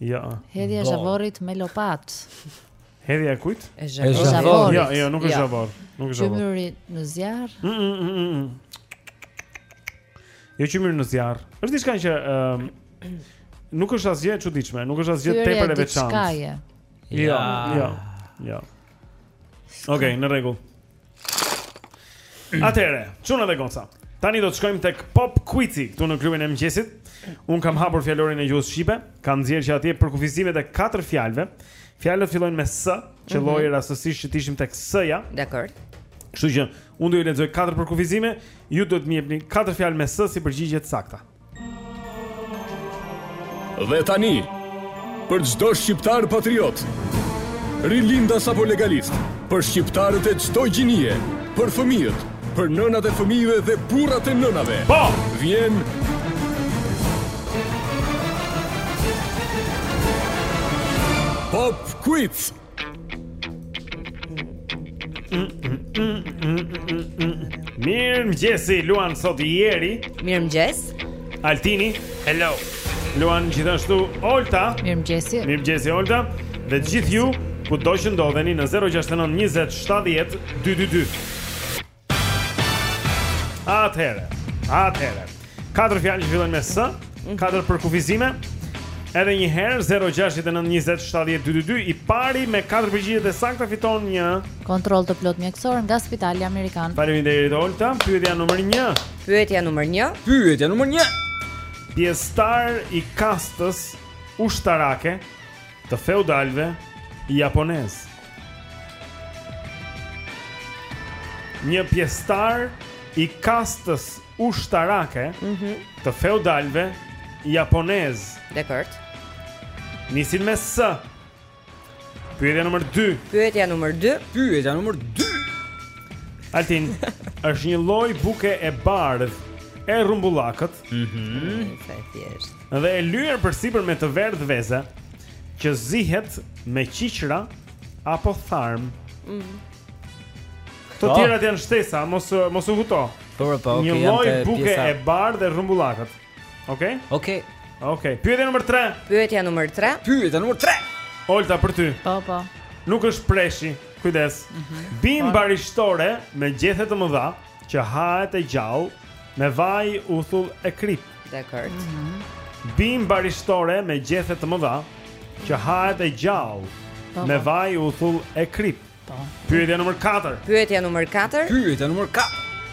Ja. Hedhja e zhavorrit me lopatë. Hedhja e kujt? E zhavorrit. Jo, jo, nuk është zhavorr. Nuk është zhavorr. Qymyri në zjarr. Mm, mm, mm, jo qymyri në zjarr. Është diçka që ëm nuk është asgjë e çuditshme, nuk është asgjë tepër e veçantë. Jo, jo. Jo. Okej, në rregull. Atëre, çuna dhe goca. Tani do të shkojmë tek Pop Quizi këtu në klubin e mëngjesit. Unë kam hapur fjalorin e gjuhës shqipe, kam nxjerrë që atje përkufizimet e katër fjalëve. Fjalët fillojnë me s, mhm. qëlloi rastësisht që të ishim tek s-ja. Dakord. Kështu që unë do ju lexoj katër përkufizime, ju duhet të më jepni katër fjalë me s si përgjigje të sakta. Dhe tani, për çdo shqiptar patriot, rilindas apo legalist, për shqiptarët e çdo gjinie, për fëmijët, për nënat e fëmijëve dhe burrat e nënave. Po, vjen Pop Quiz. Mirëmëngjesi, Luan sot i jeri Mirëmëngjes Altini Hello Luan gjithashtu Olta Mirëmëngjesi Mirëmëngjesi Olta Dhe të gjithë ju kudo që ndodheni në 069 20 70 222 Atëherë, atëherë. Katër fjalë që fillojnë me s, mhm. katër përkufizime. Edhe një herë 0692070222 i pari me katër përgjigje të sakta fiton një kontroll të plotë mjekësor nga Spitali Amerikan. Faleminderit Olta, pyetja numër 1. Pyetja numër 1. Pyetja numër 1. Pjesëtar i kastës ushtarake të feudalëve japonez. Një pjesëtar i kastës ushtarake mm -hmm. të feudalëve japonez. Dekord. Nisin me S. Pyetja nëmër 2. Pyetja nëmër 2. Pyetja nëmër 2. Altin, është një lloj buke e bardhë e rrumbullakët. Mhm. Mm Sa e thjeshtë. Dhe e lyer përsipër me të verdhë veze që zihet me qiqra apo tharm. Mhm. Të po. tjerat janë shtesa, mos mos u huto. Po, po, po Një lloj buke pjesa... e bardhë e rrumbullakët. Okej? Okay? Okej. Okay. Okej. Okay. Pyetja nr. 3. Pyetja nr. 3. Pyetja nr. 3. Olta për ty. Po, po. Nuk është preshi. Kujdes. Mm -hmm. Bimë barishtore me gjethe të mëdha. që hahet e gjallë me vaj, uthull e kripë. Dekord. Mm -hmm. Bimë barishtore me gjethe të mëdha që hahet e gjallë po, po. me vaj, uthull e kripë. Po. Pyetja numër 4. Pyetja numër 4. Pyetja numër 4.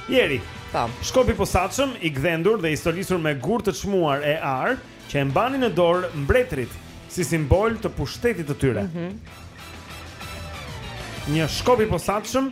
Jeri. Po. Shkop i posaçëm i gdhendur dhe i stolisur me gurë të çmuar e ar që e mbanin në dorë mbretërit si simbol të pushtetit të tyre. Mm -hmm. Një shkop i posaçëm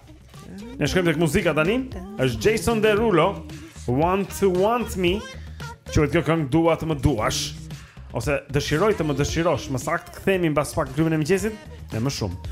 Ne shkojmë tek muzika tani. Është Jason Derulo, Want to Want Me. Quhet kjo këngë dua të më duash ose dëshiroj të më dëshirosh. Më saktë kthehemi mbas pak në klubin e mëngjesit me më shumë.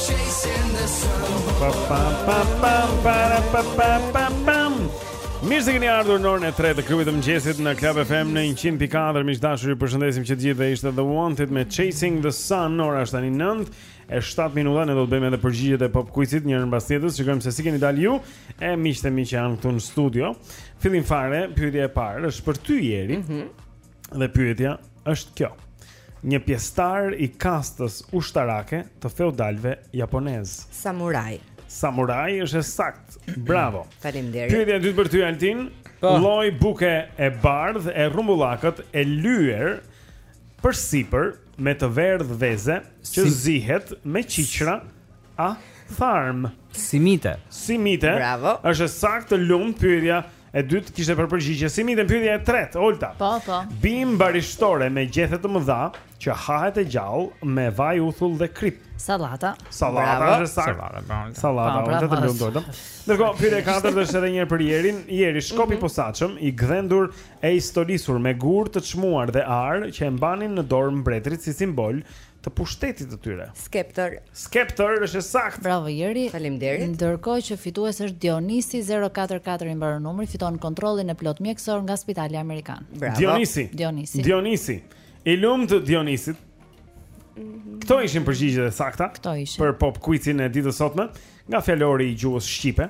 Mirë se keni ardhur në orën e tretë të klubit të mëngjesit në Club FM në 100.4. Miq të dashur, ju përshëndesim që të gjithë dhe ishte The Wanted me Chasing the Sun. Ora është tani 9:07 minuta. Ne do të bëjmë edhe përgjigjet e Pop Quizit njërën mbas tjetrës. Shikojmë se si keni dalë ju e miqtë e mi që janë këtu në studio. Fillim fare, pyetja e parë është për ty, Jeri. Mm -hmm. Dhe pyetja është kjo. Një pjesëtar i kastës ushtarake të feudalëve japonez. Samuraj. Samuraj është saktë. Bravo. Faleminderit. Pyetja e dytë për ty Altin. Po. Lloj buke e bardhë e rrumbullakët e lyer përsipër me të verdhë veze që si. zihet me qiqra a tharm. Simite. Simite. Bravo. Është saktë të lumtë pyetja E dytë kishte për përgjigje simite pyetja e tretë, Olta. Po, po. Bimë barishtore me gjethe të mëdha që hahet e gjallë me vaj uthull dhe kripë. Sallata. Sallata është saktë. Sallata, po, Olta të lutem Olta. Ndërkohë pyetja e katërt është edhe një herë për Jerin. Jeri, shkop i mhm. posaçëm, i gdhendur e i stolisur me gurë të çmuar dhe ar që e mbanin në dorë mbretërit si simbol të pushtetit të tyre. Skeptër. Skeptër është e saktë. Bravo Xheri. Faleminderit. Ndërkohë që fitues është Dionisi 044 i mbaron numri, fiton kontrollin e plot mjekësor nga Spitali Amerikan. Bravo. Dionisi. Dionisi. Dionisi. I lumtë Dionisit. Mhm. Kto ishin përgjigjet e sakta? Kto ishin? Për pop quizin e ditës së sotme, nga fjalori i gjuhës shqipe.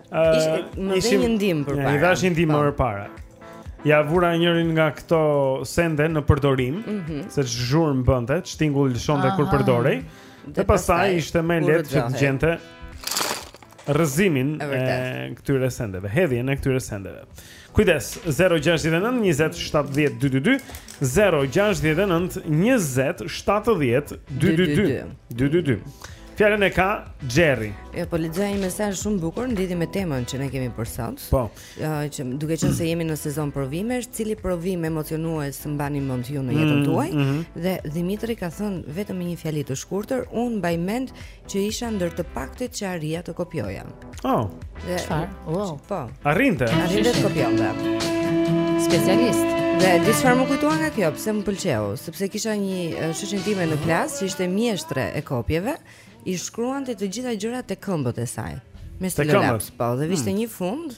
Ishte një ndihmë përpara. I dhashë një ndihmë përpara. Ia vura njërin nga këto sende në përdorim, mm -hmm. se ç'zhurmë bënte, ç'tingull lëshonte kur përdorej. Dhe pastaj ishte më e lehtë që të gjente rrëzimin e, e këtyre sendeve, hedhjen e këtyre sendeve. Kujdes, 069 20 70 222, 069 20 70 222. 222. Fjalën e ka Xheri. Jo, po lexoj një mesazh shumë të bukur në lidhje me temën që ne kemi për sot. Po. Ë uh, që duke qenë se jemi në sezon provimesh, cili provim emocionues mbani mend ju në jetën mm, tuaj? Mm -hmm. Dhe Dhimitri ka thënë vetëm një fjali të shkurtër, unë mbaj mend që isha ndër të paktët që arrija të kopjoja. Oh, çfarë? Wow. Po. Arrinte. Arrinte të kopjonte. Specialist. Dhe di çfarë më kujtua nga kjo, pse më pëlqeu, sepse kisha një shoqen time në klasë, që ishte mjeshtre e kopjeve, i shkruante të gjitha gjërat te këmbët e saj. Me stilolaps, po, dhe vishte hmm. një fund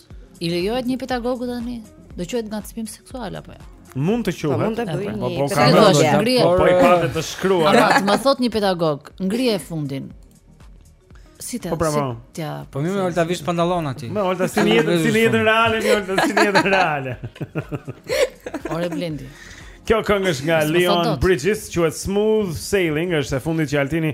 I lejohet një pedagogu tani? Do quhet ngacmim seksual apo jo? Mund të quhet. Po mund të bëjë. Po po ka ndonjë. Po po i pa të shkruara. Ata më thot një pedagog, ngrije fundin. Si të, po pra, si të, po, po mi me olta vish pantallona ti. Me olta si një jetë, si një jetë reale, mi olta si një jetë reale. Ore blendi. Kjo këngë është nga Leon Bridges, quhet Smooth Sailing, është e fundit që Altini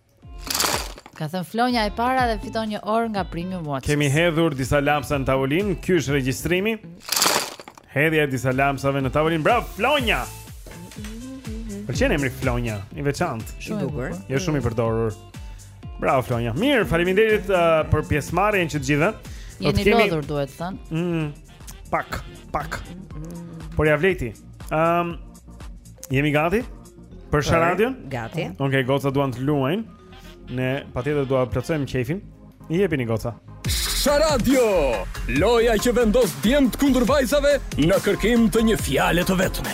Ka thënë Flonja e para dhe fiton një orë nga Premium Watch. Kemi hedhur disa lapsa në tavolinë, ky është regjistrimi. Hedhja e disa lapsave në tavolinë. Bravo Flonja. Pëlqen emri Flonja, i veçantë. Shumë i bukur. Jo shumë i përdorur. Bravo Flonja. Mirë, faleminderit uh, për pjesëmarrjen që të gjithëve. Jeni kemi... lodhur duhet thënë. Mm. Pak, pak. Por ia vlejti. Ehm, jemi gati? Për Sharadion? Gati. Okej, okay, gocat duan të luajnë. Ne patjetër do ua plotësojmë qejfin. I jepini goca. Sharadio, loja që vendos djemtë kundër vajzave në kërkim të një fjale të vetme.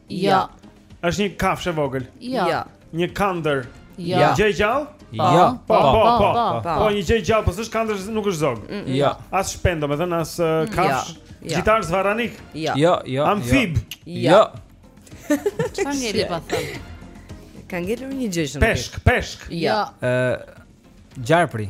Jo. Është një kafshë e vogël. Jo. jo. Një kandërr. Jo. Një gjë e gjallë? Po. Jo. Po, po, po, po, po. Po, po një gjë e gjallë, po s'është kandërr, nuk është zog. Mm, mm. Jo. As shpend, domethënë as uh, mm, kafshë. Jo. Gjitar, zvarranik? Jo. Jo, jo. Amfib? Jo. Çfarë ngeli pa thënë? Ka ngelur një gjë shumë. Peshk, peshk. Jo. Ë gjarpri.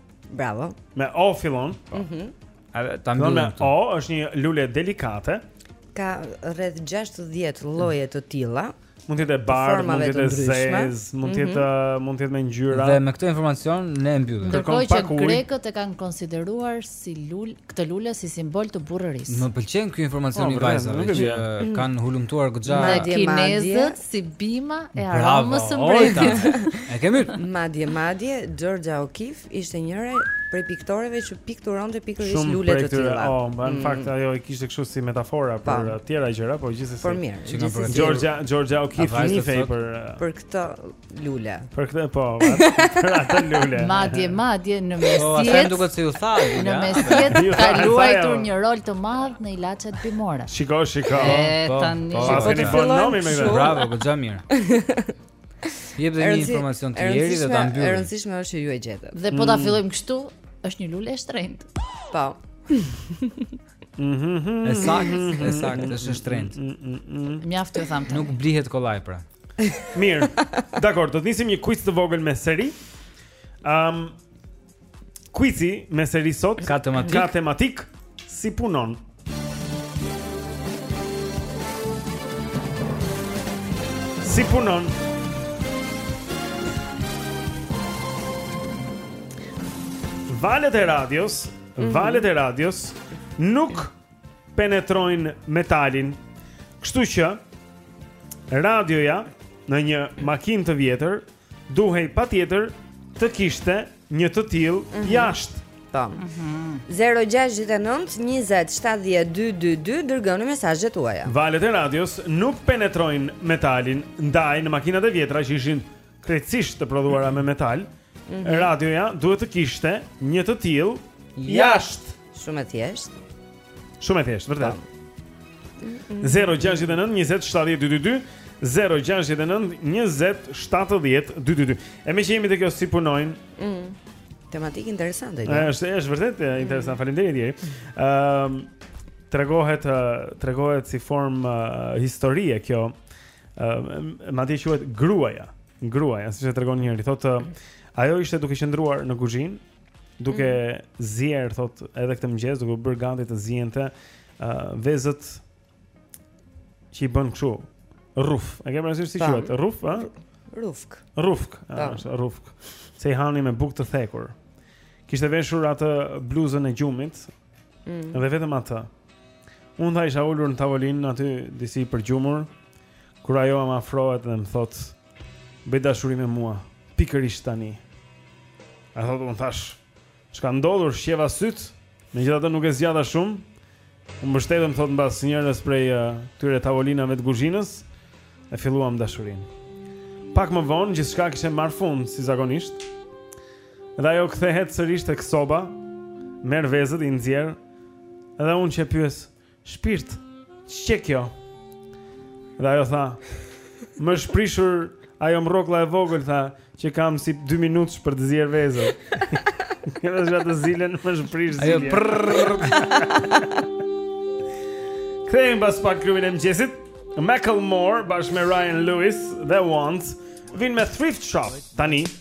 Bravo. Me O fillon. Po. Mhm. Mm ta mbyllim. Me O është një lule delikate. Ka rreth 60 lloje të tilla. Mund të jetë e bardhë, mund të jetë e zezë, mund të jetë mm -hmm. mund të jetë me ngjyra. Dhe me këtë informacion ne e mbyllim. Thërko që grekët e kanë konsideruar si lul, këtë lule si simbol të burrërisë. Më pëlqen ky informacion oh, i vajzave që kanë hulumtuar goxha. Kinezët si bima e aromës së mbretit. E kemi. Madje madje Georgia O'Keeffe ishte njëra prej piktoreve që pikturonte pikërisht lule të tilla. Shumë oh, në mm. fakt ajo e kishte kështu si metafora po. për uh, tjera gjëra, por gjithsesi. Por mirë, gjithsesi. Georgia Georgia O'Keeffe njihej për uh, për këto lule. Për këtë po, për atë lule. Madje, madje në mes po, jetë. Po, duket se ju tha. Në mesjetë ka luajtur një rol të madh në ilaçet bimore. Shiko, shiko. E po, tani po, po ti bën nami me këtë. Bravo, po jam mirë. Jep dhe një informacion tjetër dhe ta mbyllim. E rëndësishme është që ju e gjetët. Dhe po ta mm. fillojmë kështu, është një lule e shtrenjtë. Po. E saktë, e saktë, është e shtrenjtë. Mm, mm, mm, Mjaft ju thamë. Nuk blihet kollaj pra. Mirë. Dakor, do të nisim një quiz të vogël me seri. Ëm um, Quizi me seri sot ka tematikë, ka tematikë si punon. Si punon. Valët e radios mhm. valët e radios nuk penetrojnë metalin. Kështu që radioja në një makinë të vjetër duhej patjetër të kishte një të tillë mm -hmm. jashtë. Tam. Mm -hmm. 069 20 70 222 dërgoni mesazhet tuaja. Valët e radios nuk penetrojnë metalin, ndaj në makinat e vjetra që ishin krejtësisht të prodhuara me metal, mm -hmm. radioja duhet të kishte një të tillë jashtë. Shumë e thjeshtë. Shumë e thjeshtë, vërtet. 069 20 70 222 069 20 70 222. E meqë jemi te kjo si punojnë. Ëh. Mm. Tematikë interesante. Ja. Është është vërtet interesant. Mm. Faleminderit deri. Ëm tregohet tregohet si formë historie kjo madje quhet gruaja, gruaja, siç e tregon njëri, thotë ajo ishte duke qëndruar në kuzhinë duke mm. zier thotë edhe këtë mëngjes duke u bërë gati të ziente uh, vezët që i bën kështu rruf e ke parasysh si quhet rruf ë rrufkë rrufkë është rrufkë se i hani me bukë të thekur kishte veshur atë bluzën e gjumit Mm. Dhe vetëm atë. Unë tha isha ulur në tavolinë aty, disi përgjumur, kur ajo më afrohet dhe më thotë, bëj dashuri me mua, pikërisht tani. E thotë, unë thashë, ç'ka ndodhur, shqeva sytë, megjithatë nuk e zgjata shumë, u mbështetëm, thotë, mbas njërës prej uh, këtyre tavolinave të guzhinës, e filluam dashurinë. Pak më vonë, gjithçka kishte marrë fund, si zakonisht, Dhe ajo kthehet sërish tek soba, merr vezët, i nxjerr dhe unë që e pyes, "Shpirt, ç'qe kjo?" Dhe ajo tha, "Më është prishur ajo mrrokulla e vogël tha që kam si 2 minutësh, për të zier vezën." Edhe sa të zilen më është prish zilja. Ajo prrrr. Kthehemi pas pak, klubi e mëngjesit. Macklemore bashkë me Ryan Lewis dhe Wanz vijnë me Thrift Shop tani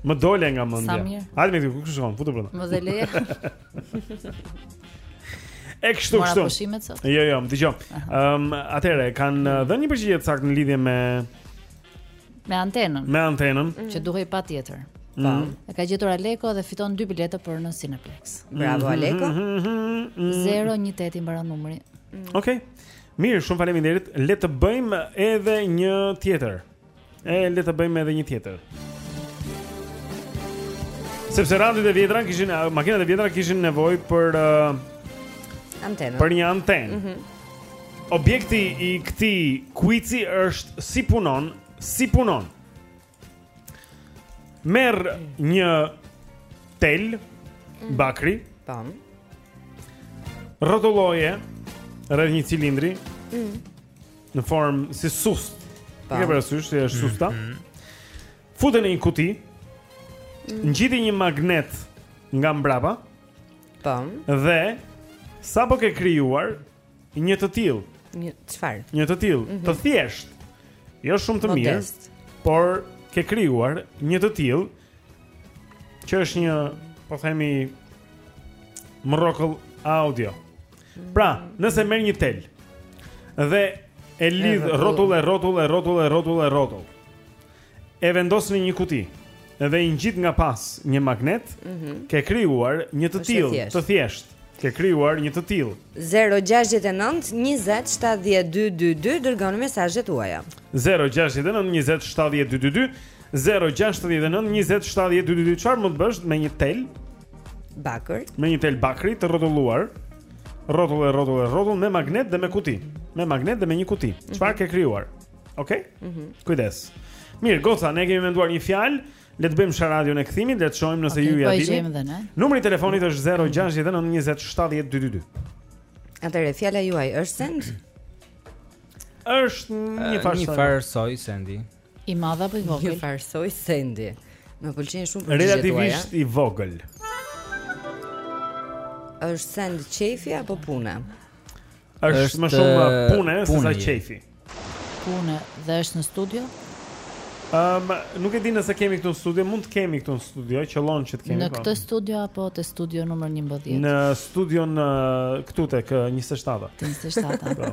Më dole nga mendja. Hajde më këtu, ku shkon? Futu brenda. Më dhe leje. E kështu kështu. Mora pushimet sot. Jo, jo, më dëgjo. Ëm, um, atëherë kanë uh, dhënë një përgjigje të saktë në lidhje me me antenën. Me antenën mm. që duhej patjetër. Po. Mm. E ka gjetur Aleko dhe fiton dy bileta për në Cineplex. Bravo mm-hmm, Aleko. 018 mm-hmm, i mbaron numri. Mm. Okej. Okay. Mirë, shumë faleminderit. Le të bëjmë edhe një tjetër. E le të bëjmë edhe një tjetër. Sepse radiot e vjetra kishin makinat e vjetra kishin nevojë për uh, antenë. Për një antenë. Mm -hmm. Objekti i këtij kuici është si punon, si punon. Merr një tel mhm. bakri. Tam. Rrotulloje rreth një cilindri. Mm. në formë si sustë. E ke parasysh si është susta? Mm -hmm. Fute në një kuti. Mm. Ngjiti një magnet nga mbrapa. Tam. Dhe sapo ke krijuar një të tillë. Një çfarë? Një të tillë, mm -hmm. të thjeshtë. Jo shumë të mirë, por ke krijuar një të tillë që është një, po themi, mrrokull audio. Pra, nëse merr një tel dhe e lidh rrotull e rrotull e rrotull e rrotull e rrotull. E vendos në një kuti dhe i ngjit nga pas një magnet, mm -hmm. ke krijuar një të tillë, të thjeshtë. Ke krijuar një të tillë. 069 20 7222 dërgoni mesazhet tuaja. 069 20 7222 069 20 7222 çfarë mund të bësh me një tel bakër. Me një tel bakri të rrotulluar. Rrotull e rrotull e rrotull me magnet dhe me kuti. Me magnet dhe me një kuti. Mhm. Çfarë mm -hmm. ke krijuar? Okej? Okay? Mhm. Mm Kujdes. Mirë, goca, ne kemi menduar një fjalë. Le të bëjmë sharadën e kthimit, le të shohim nëse okay, ju ia dini. Numri i telefonit është 069 20 70 222. Atëre fjala juaj është send? Është një farë soj sendi. I madh apo i vogël? Një farë soj sendi. Më pëlqen shumë për Relativisht i vogël. Është send qefi apo pune? Është më shumë pune se sa qefi. Pune dhe është në studio? Um, nuk e di nëse kemi këtu në studio, mund të kemi këtu në studio, qëllon që të kemi. Në, po, këtë studio apo te studio numër 11? Në studion këtu tek 27. Te 27. Po.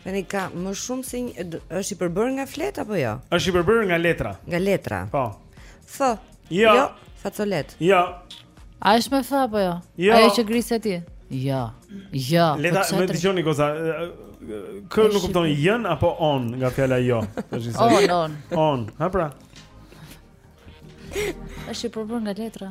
Tani ka më shumë se një, është i përbërë nga fletë apo jo? Është i përbërë nga letra? Nga letra. Po. F. Jo. Jo, facoletë. Jo. A është me F apo jo? jo. Ajo që gris ti. Jo. Jo. Po letra, më dëgjoni goca. Kë nuk kupton, jon apo on nga fjala jo. Është i On, on. On. Ha pra. Është i përbërë nga letra.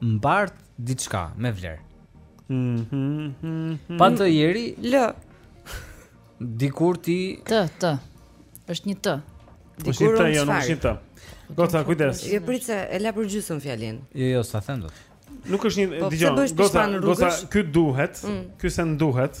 mbart diçka me vlerë. Mhm. Pa te Jeri L. Dikur ti T, T. Është një T. Dikur është një T, jo, nuk është një T. Goca, kujdes. Jo prit se e la për gjysëm fjalinë. Jo, jo, s'e them dot. Nuk është një, po, dëgjoj. Goca, goca, ky duhet, mm. ky send duhet.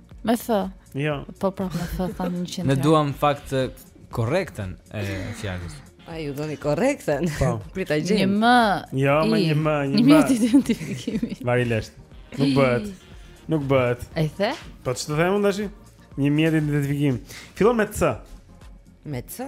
Me th. Jo. Po pra, me th thamë njëqind herë. Ne duham fiks korrekten e fjalës. A ju doni korrekten? Po. Prit ta gjejë. Një m. Jo, me një m, një m. Një mjet identifikimi. Vari lesht. Nuk bëhet. Nuk bëhet. E the? Po ç'të them unë tashi? Një mjet identifikimi. Fillon me c. Me cë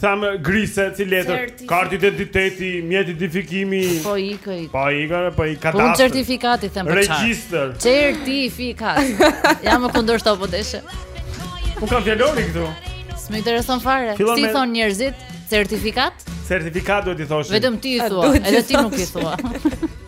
Thamë griset, si letër, Certifikatë. kartë identiteti, mjet identifikimi, Po ikë, ikë. pa i kare, pa i Po unë kadastër, certifikatë i them për çfarë. regjistër. Certifikatë. Ja më kundërshto po deshe. Unë kam fjalorin këtu. S'më intereson fare. Fillon Si me- thonë njerëzit? Certifikatë? Certifikatë duhet t'i thosh. Vetëm ti i A, thua, duhet edhe ti ti nuk i thosh. thua.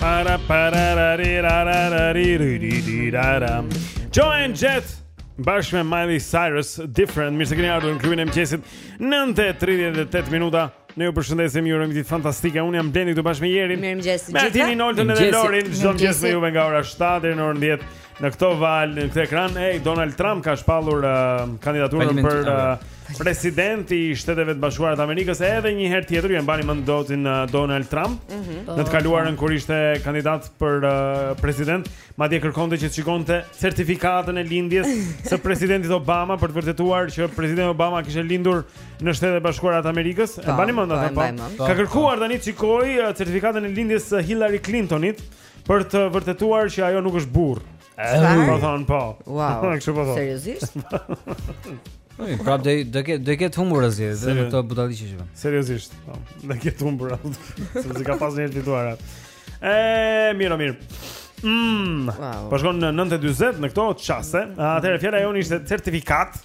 Para para ra ri ra ra ra ri ri ri ri ra ra Joan Jett bashkë me Miley Cyrus Different Mirë se keni ardhur në klubin e mëngjesit 9.38 minuta Ne ju përshëndesim ju urojmë ditë fantastike Unë jam Blendi këtu bashkë me Jerin Mirëmëngjes të gjithë Me Atinin Noltën edhe Lorin Çdo mëngjes me juve nga ora 7 deri në orën 10 Në këto valë, në këtë ekran, e, Donald Trump ka shpallur uh, kandidaturën për uh, president i shteteve të bashkuara të Amerikës edhe një herë tjetër, ju e mbani mend dotin uh, Donald Trump, mm -hmm. në të kaluarën kur ishte kandidat për uh, president, madje kërkonte që të shikonte certifikatën e lindjes së presidentit Obama për të vërtetuar që presidenti Obama kishte lindur në shtetet e bashkuara të Amerikës, e mbani mend atë, po, po, po, ka kërkuar tani të shikojë uh, certifikatën e lindjes së Hillary Clintonit, Për të vërtetuar që ajo nuk është burr. Po thon po. Wow. Kështu po thon. Seriozisht? Po, pra do do ketë do ketë humor të zi, do të to budalliqë që bën. Seriozisht, po. Do ketë humor, sepse ka pas një fituar. Ë, mirë, mirë. Mm. Wow. Po shkon në 9:40 në këto çaste. Atëherë fjala jonë ishte certifikatë.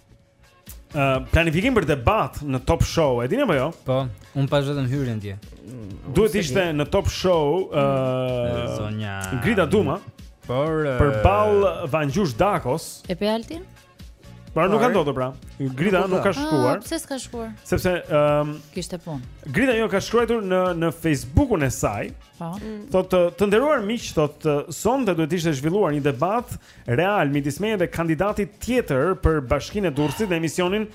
Uh, planifikim për debat në Top Show, e dini apo jo? Po, unë pashë vetëm hyrjen ti. Duhet të ishte në Top Show, ë uh, zonja Grida Duma. Por uh, përballë Vangjush Dakos. E pe Altin? Por nuk ka ndodhur pra. Grida nuk, nuk ka ah, shkuar. Pse s'ka shkuar? Sepse ë um, kishte punë. Grida jo ka shkruar në në Facebookun e saj. Po. Thotë të, të nderuar miq, thotë sonte duhet të ishte zhvilluar një debat Real midis meje dhe kandidatit tjetër për bashkinë e Durrësit në emisionin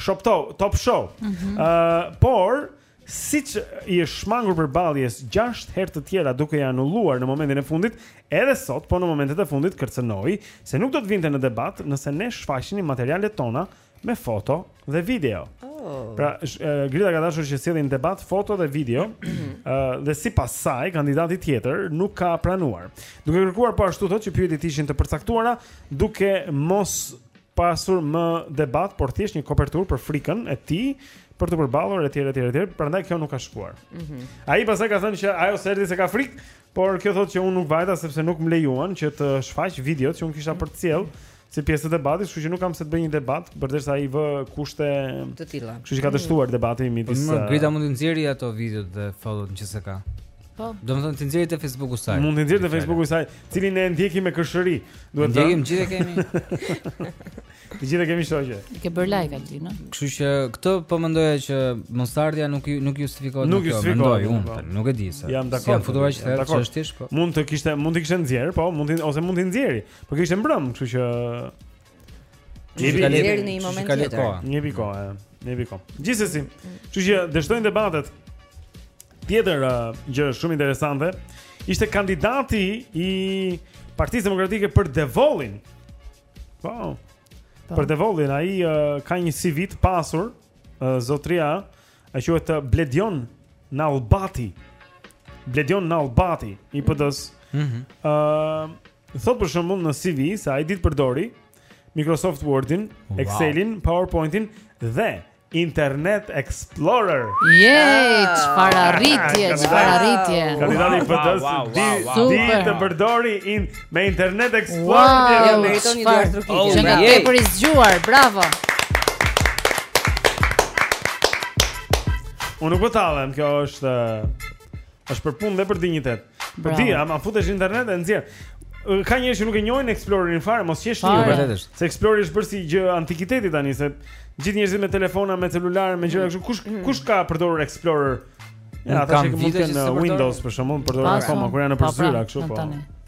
Shop to, Top Show. Ëh, mm -hmm. uh, por siç i është shmangur përballjes 6 herë të tjera duke i anulluar në momentin e fundit, edhe sot po në momentet e fundit kërcënoi se nuk do të vinte në debat nëse ne shfaqnim materialet tona me foto dhe video. Oh. Pra, Grida ka dashur që të sjellë në debat foto dhe video, ë dhe sipas saj kandidati tjetër nuk ka pranuar. Duke kërkuar po ashtu thotë që pyetjet të ishin të përcaktuara, duke mos pasur më debat, por thjesht një koperturë për frikën e tij për t'u përballur etj etj etj, prandaj kjo nuk ka shkuar. Mm -hmm. Ai pastaj ka thënë që ajo s'erdhi se ka frikë, por kjo thotë që unë nuk vajta sepse nuk më lejuan që të shfaq videot që unë kisha për të sjellë. Mm -hmm si pjesë e debatit, kështu që nuk kam pse të bëj një debat, përderisa ai vë kushte të tilla. Kështu që ka dështuar mm. debati midis. Po, uh, Grida mund t'i nxjerrë ato videot dhe fotot në qoftë se i ka. Po. Domethënë t'i nxjerrë te Facebooku saj. Mund t'i nxjerrë te Facebooku saj, të cilin e ndjekim me kërshëri. Duhet ta ndjekim gjithë e kemi. Të gjithë e kemi shoqe. I ke bërë like aty, no? Kështu që këtë po mendoja që mosardhja nuk nuk justifikohet nga kjo, mendoj unë, po. nuk e di se. Jam dakord. Jam futur aq thellë çështjes, po. Mund t'i kishte, mund t'i kishte nxjerrë, po, mund të ose mund t'i nxjerrë. Po ishte mbrëmë, kështu që Një vit deri në një moment tjetër. Një vit kohë, një vit kohë. Gjithsesi, kështu që dështojnë debatet. Tjetër uh, gjë shumë interesante ishte kandidati i Partisë Demokratike për Devollin. Po. Po. Për Devollin ai uh, ka një CV të pasur, uh, zotria, ai quhet Bledion Nallbati. Bledion Nallbati i PD-së. Mhm. Ëh, Thot për shembull në CV se ai di të përdori Microsoft Word-in, wow. Excel-in, PowerPoint-in dhe Internet Explorer. Je, ah. çfarë arritje, çfarë arritje. Kandidati i PD-s di të përdori me Internet Explorer wow, dhe një duartrokitje. Oh, Qenka tepër i zgjuar, bravo. Unë nuk po tallem, kjo është Është për punë dhe për dinjitet. Po di, ama futesh në internet e nxjerr. Ka njerëz që nuk e njohin Explorerin fare, mos qesh me vërtetë. Se Exploreri është bërë si gjë antikiteti tani se gjithë njerëzit me telefona, me celularë, me gjëra kështu, kush mm. kush ka përdorur Explorer? Ja, ata që mund të kenë Windows për shkakun, por do të thonë kur janë nëpër zyra kështu po.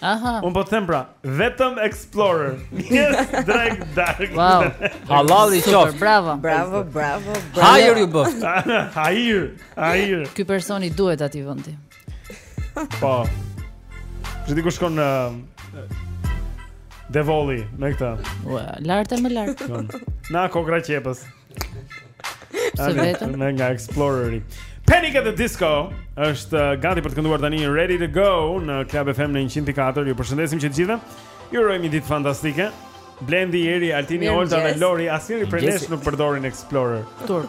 Aha. Un po të them pra, vetëm Explorer. E di drejt. Wow. Halal i qoftë. Bravo. Bravo, bravo. Hajër ju bëftë. Hajër, hajër. Ky personi duhet atij vendi. Po. E di ku shkon Devolli me këtë. Ua, lart e më lart. Na kokra qepës. Se vetëm nga Exploreri. Panic at the Disco është uh, gati për të kënduar tani Ready to Go në Club FM në 104. Ju përshëndesim që të gjithëve. Ju urojmë një ditë fantastike. Blendi, Eri, Altini, Olta dhe Lori, asnjëri prej nesh nuk përdorin Explorer. Turp.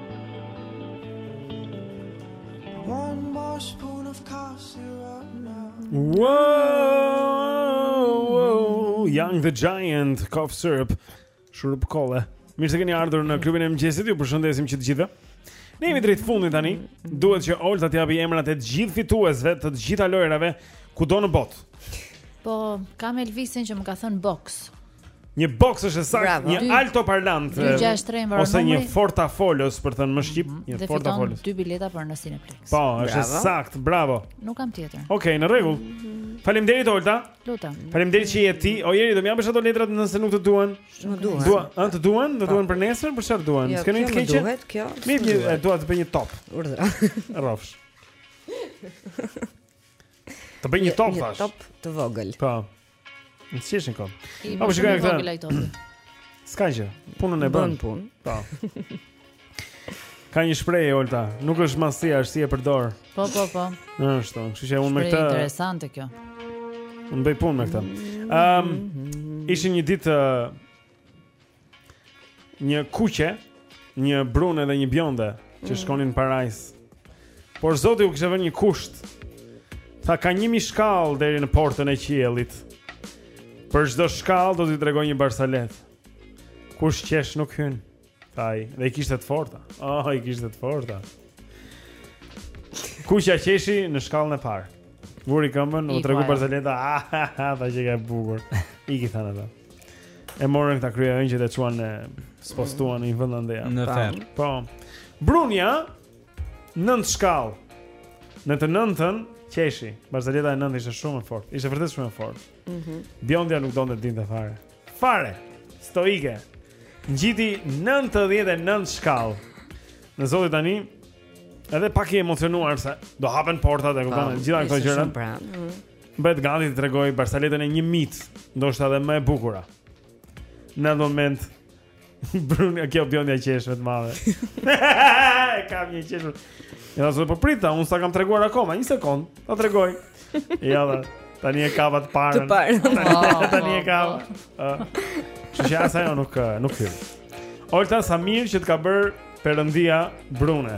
Wow, Young the Giant, Cough Syrup, Shurup Kolle. Mirë se keni ardhur në klubin e mëngjesit. Ju përshëndesim që të gjithëve. Ne jemi drejt fundit tani. Duhet që Olta të japi emrat e të gjithë fituesve të të gjitha lojërave kudo në botë. Po, kam Elvisin që më ka thënë box. Një box është saktë, një altoparlant. Ose një forta folos për të thënë më mhm. shqip, një forta folos. Dhe fiton dy bileta për në Cineplex. Po, është saktë, bravo. Nuk kam tjetër. Okej, okay, në rregull. Mhm. Faleminderit Olta. Lutem. Faleminderit që je ti. O Eri, do më japësh ato letrat nëse nuk të duhen. Nuk duhen. Dua, a të duhen? Do duhen për nesër, për çfarë duhen? Jo, S'keni të keqë. Duhet kjo. Mirë, një, e dua të bëj një top. Urdhra. Rrofsh. Të bëj një top thashë. Një top të vogël. Po. Në si është në kom Po shikoj këtë S'ka gjë, punën e bën punë po. Ka një shprehje, Olta Nuk është madhësia, është si e përdor Po, po, po Ashtu është, kështu që unë me këtë Shprehje interesante kjo Unë bëj punë me këtë um, Ishim një ditë uh, një kuqe, një brune dhe një bjonde që mm. shkonin në parajsë. Por Zoti u kishte vënë një kusht. Tha ka një mijë shkallë deri në portën e qiellit. Për çdo shkallë do t'u tregoj një barsaletë. Kush qesh nuk hyn. Tha ai, dhe i kishte të forta. Oh, i kishte të forta. Kuqja qeshi në shkallën e parë. Vuri këmbën, u tregu barzaleta. Ah, ah, ah, sa qenka bukur. Ik i thanë ata. E morën këta kryeengjëjt e çuan e spostuan në një vend andej nga. Në ferr. Po. Brunja nëntë shkallë. Në të nëntën qeshi. Barzaleta e nëntë ishte shumë e fortë. Ishte vërtet shumë e fortë. Mhm. Mm Bjondja nuk donte të dinte fare. Fare. Stoike. Ngjiti 99 shkallë. Në zoti tani edhe pak i emocionuar se do hapen portat e kupton gjitha këto gjëra. Pra. Mhm. Bëhet gati të tregojë barsaletën e njëmijtë Ndoshta dhe më e bukura Në atë moment Brunja kjo bjondja qesh me të madhe Ka një të qeshme E dashur po prit, unë s'e kam treguar akoma Një sekund, ta tregoj Ja dhe, tani e kapa të parën Të parën Tani e kapa Që që asaj jo nuk, eh, nuk hyri Olta, sa mirë që të ka bërë Perëndia Brune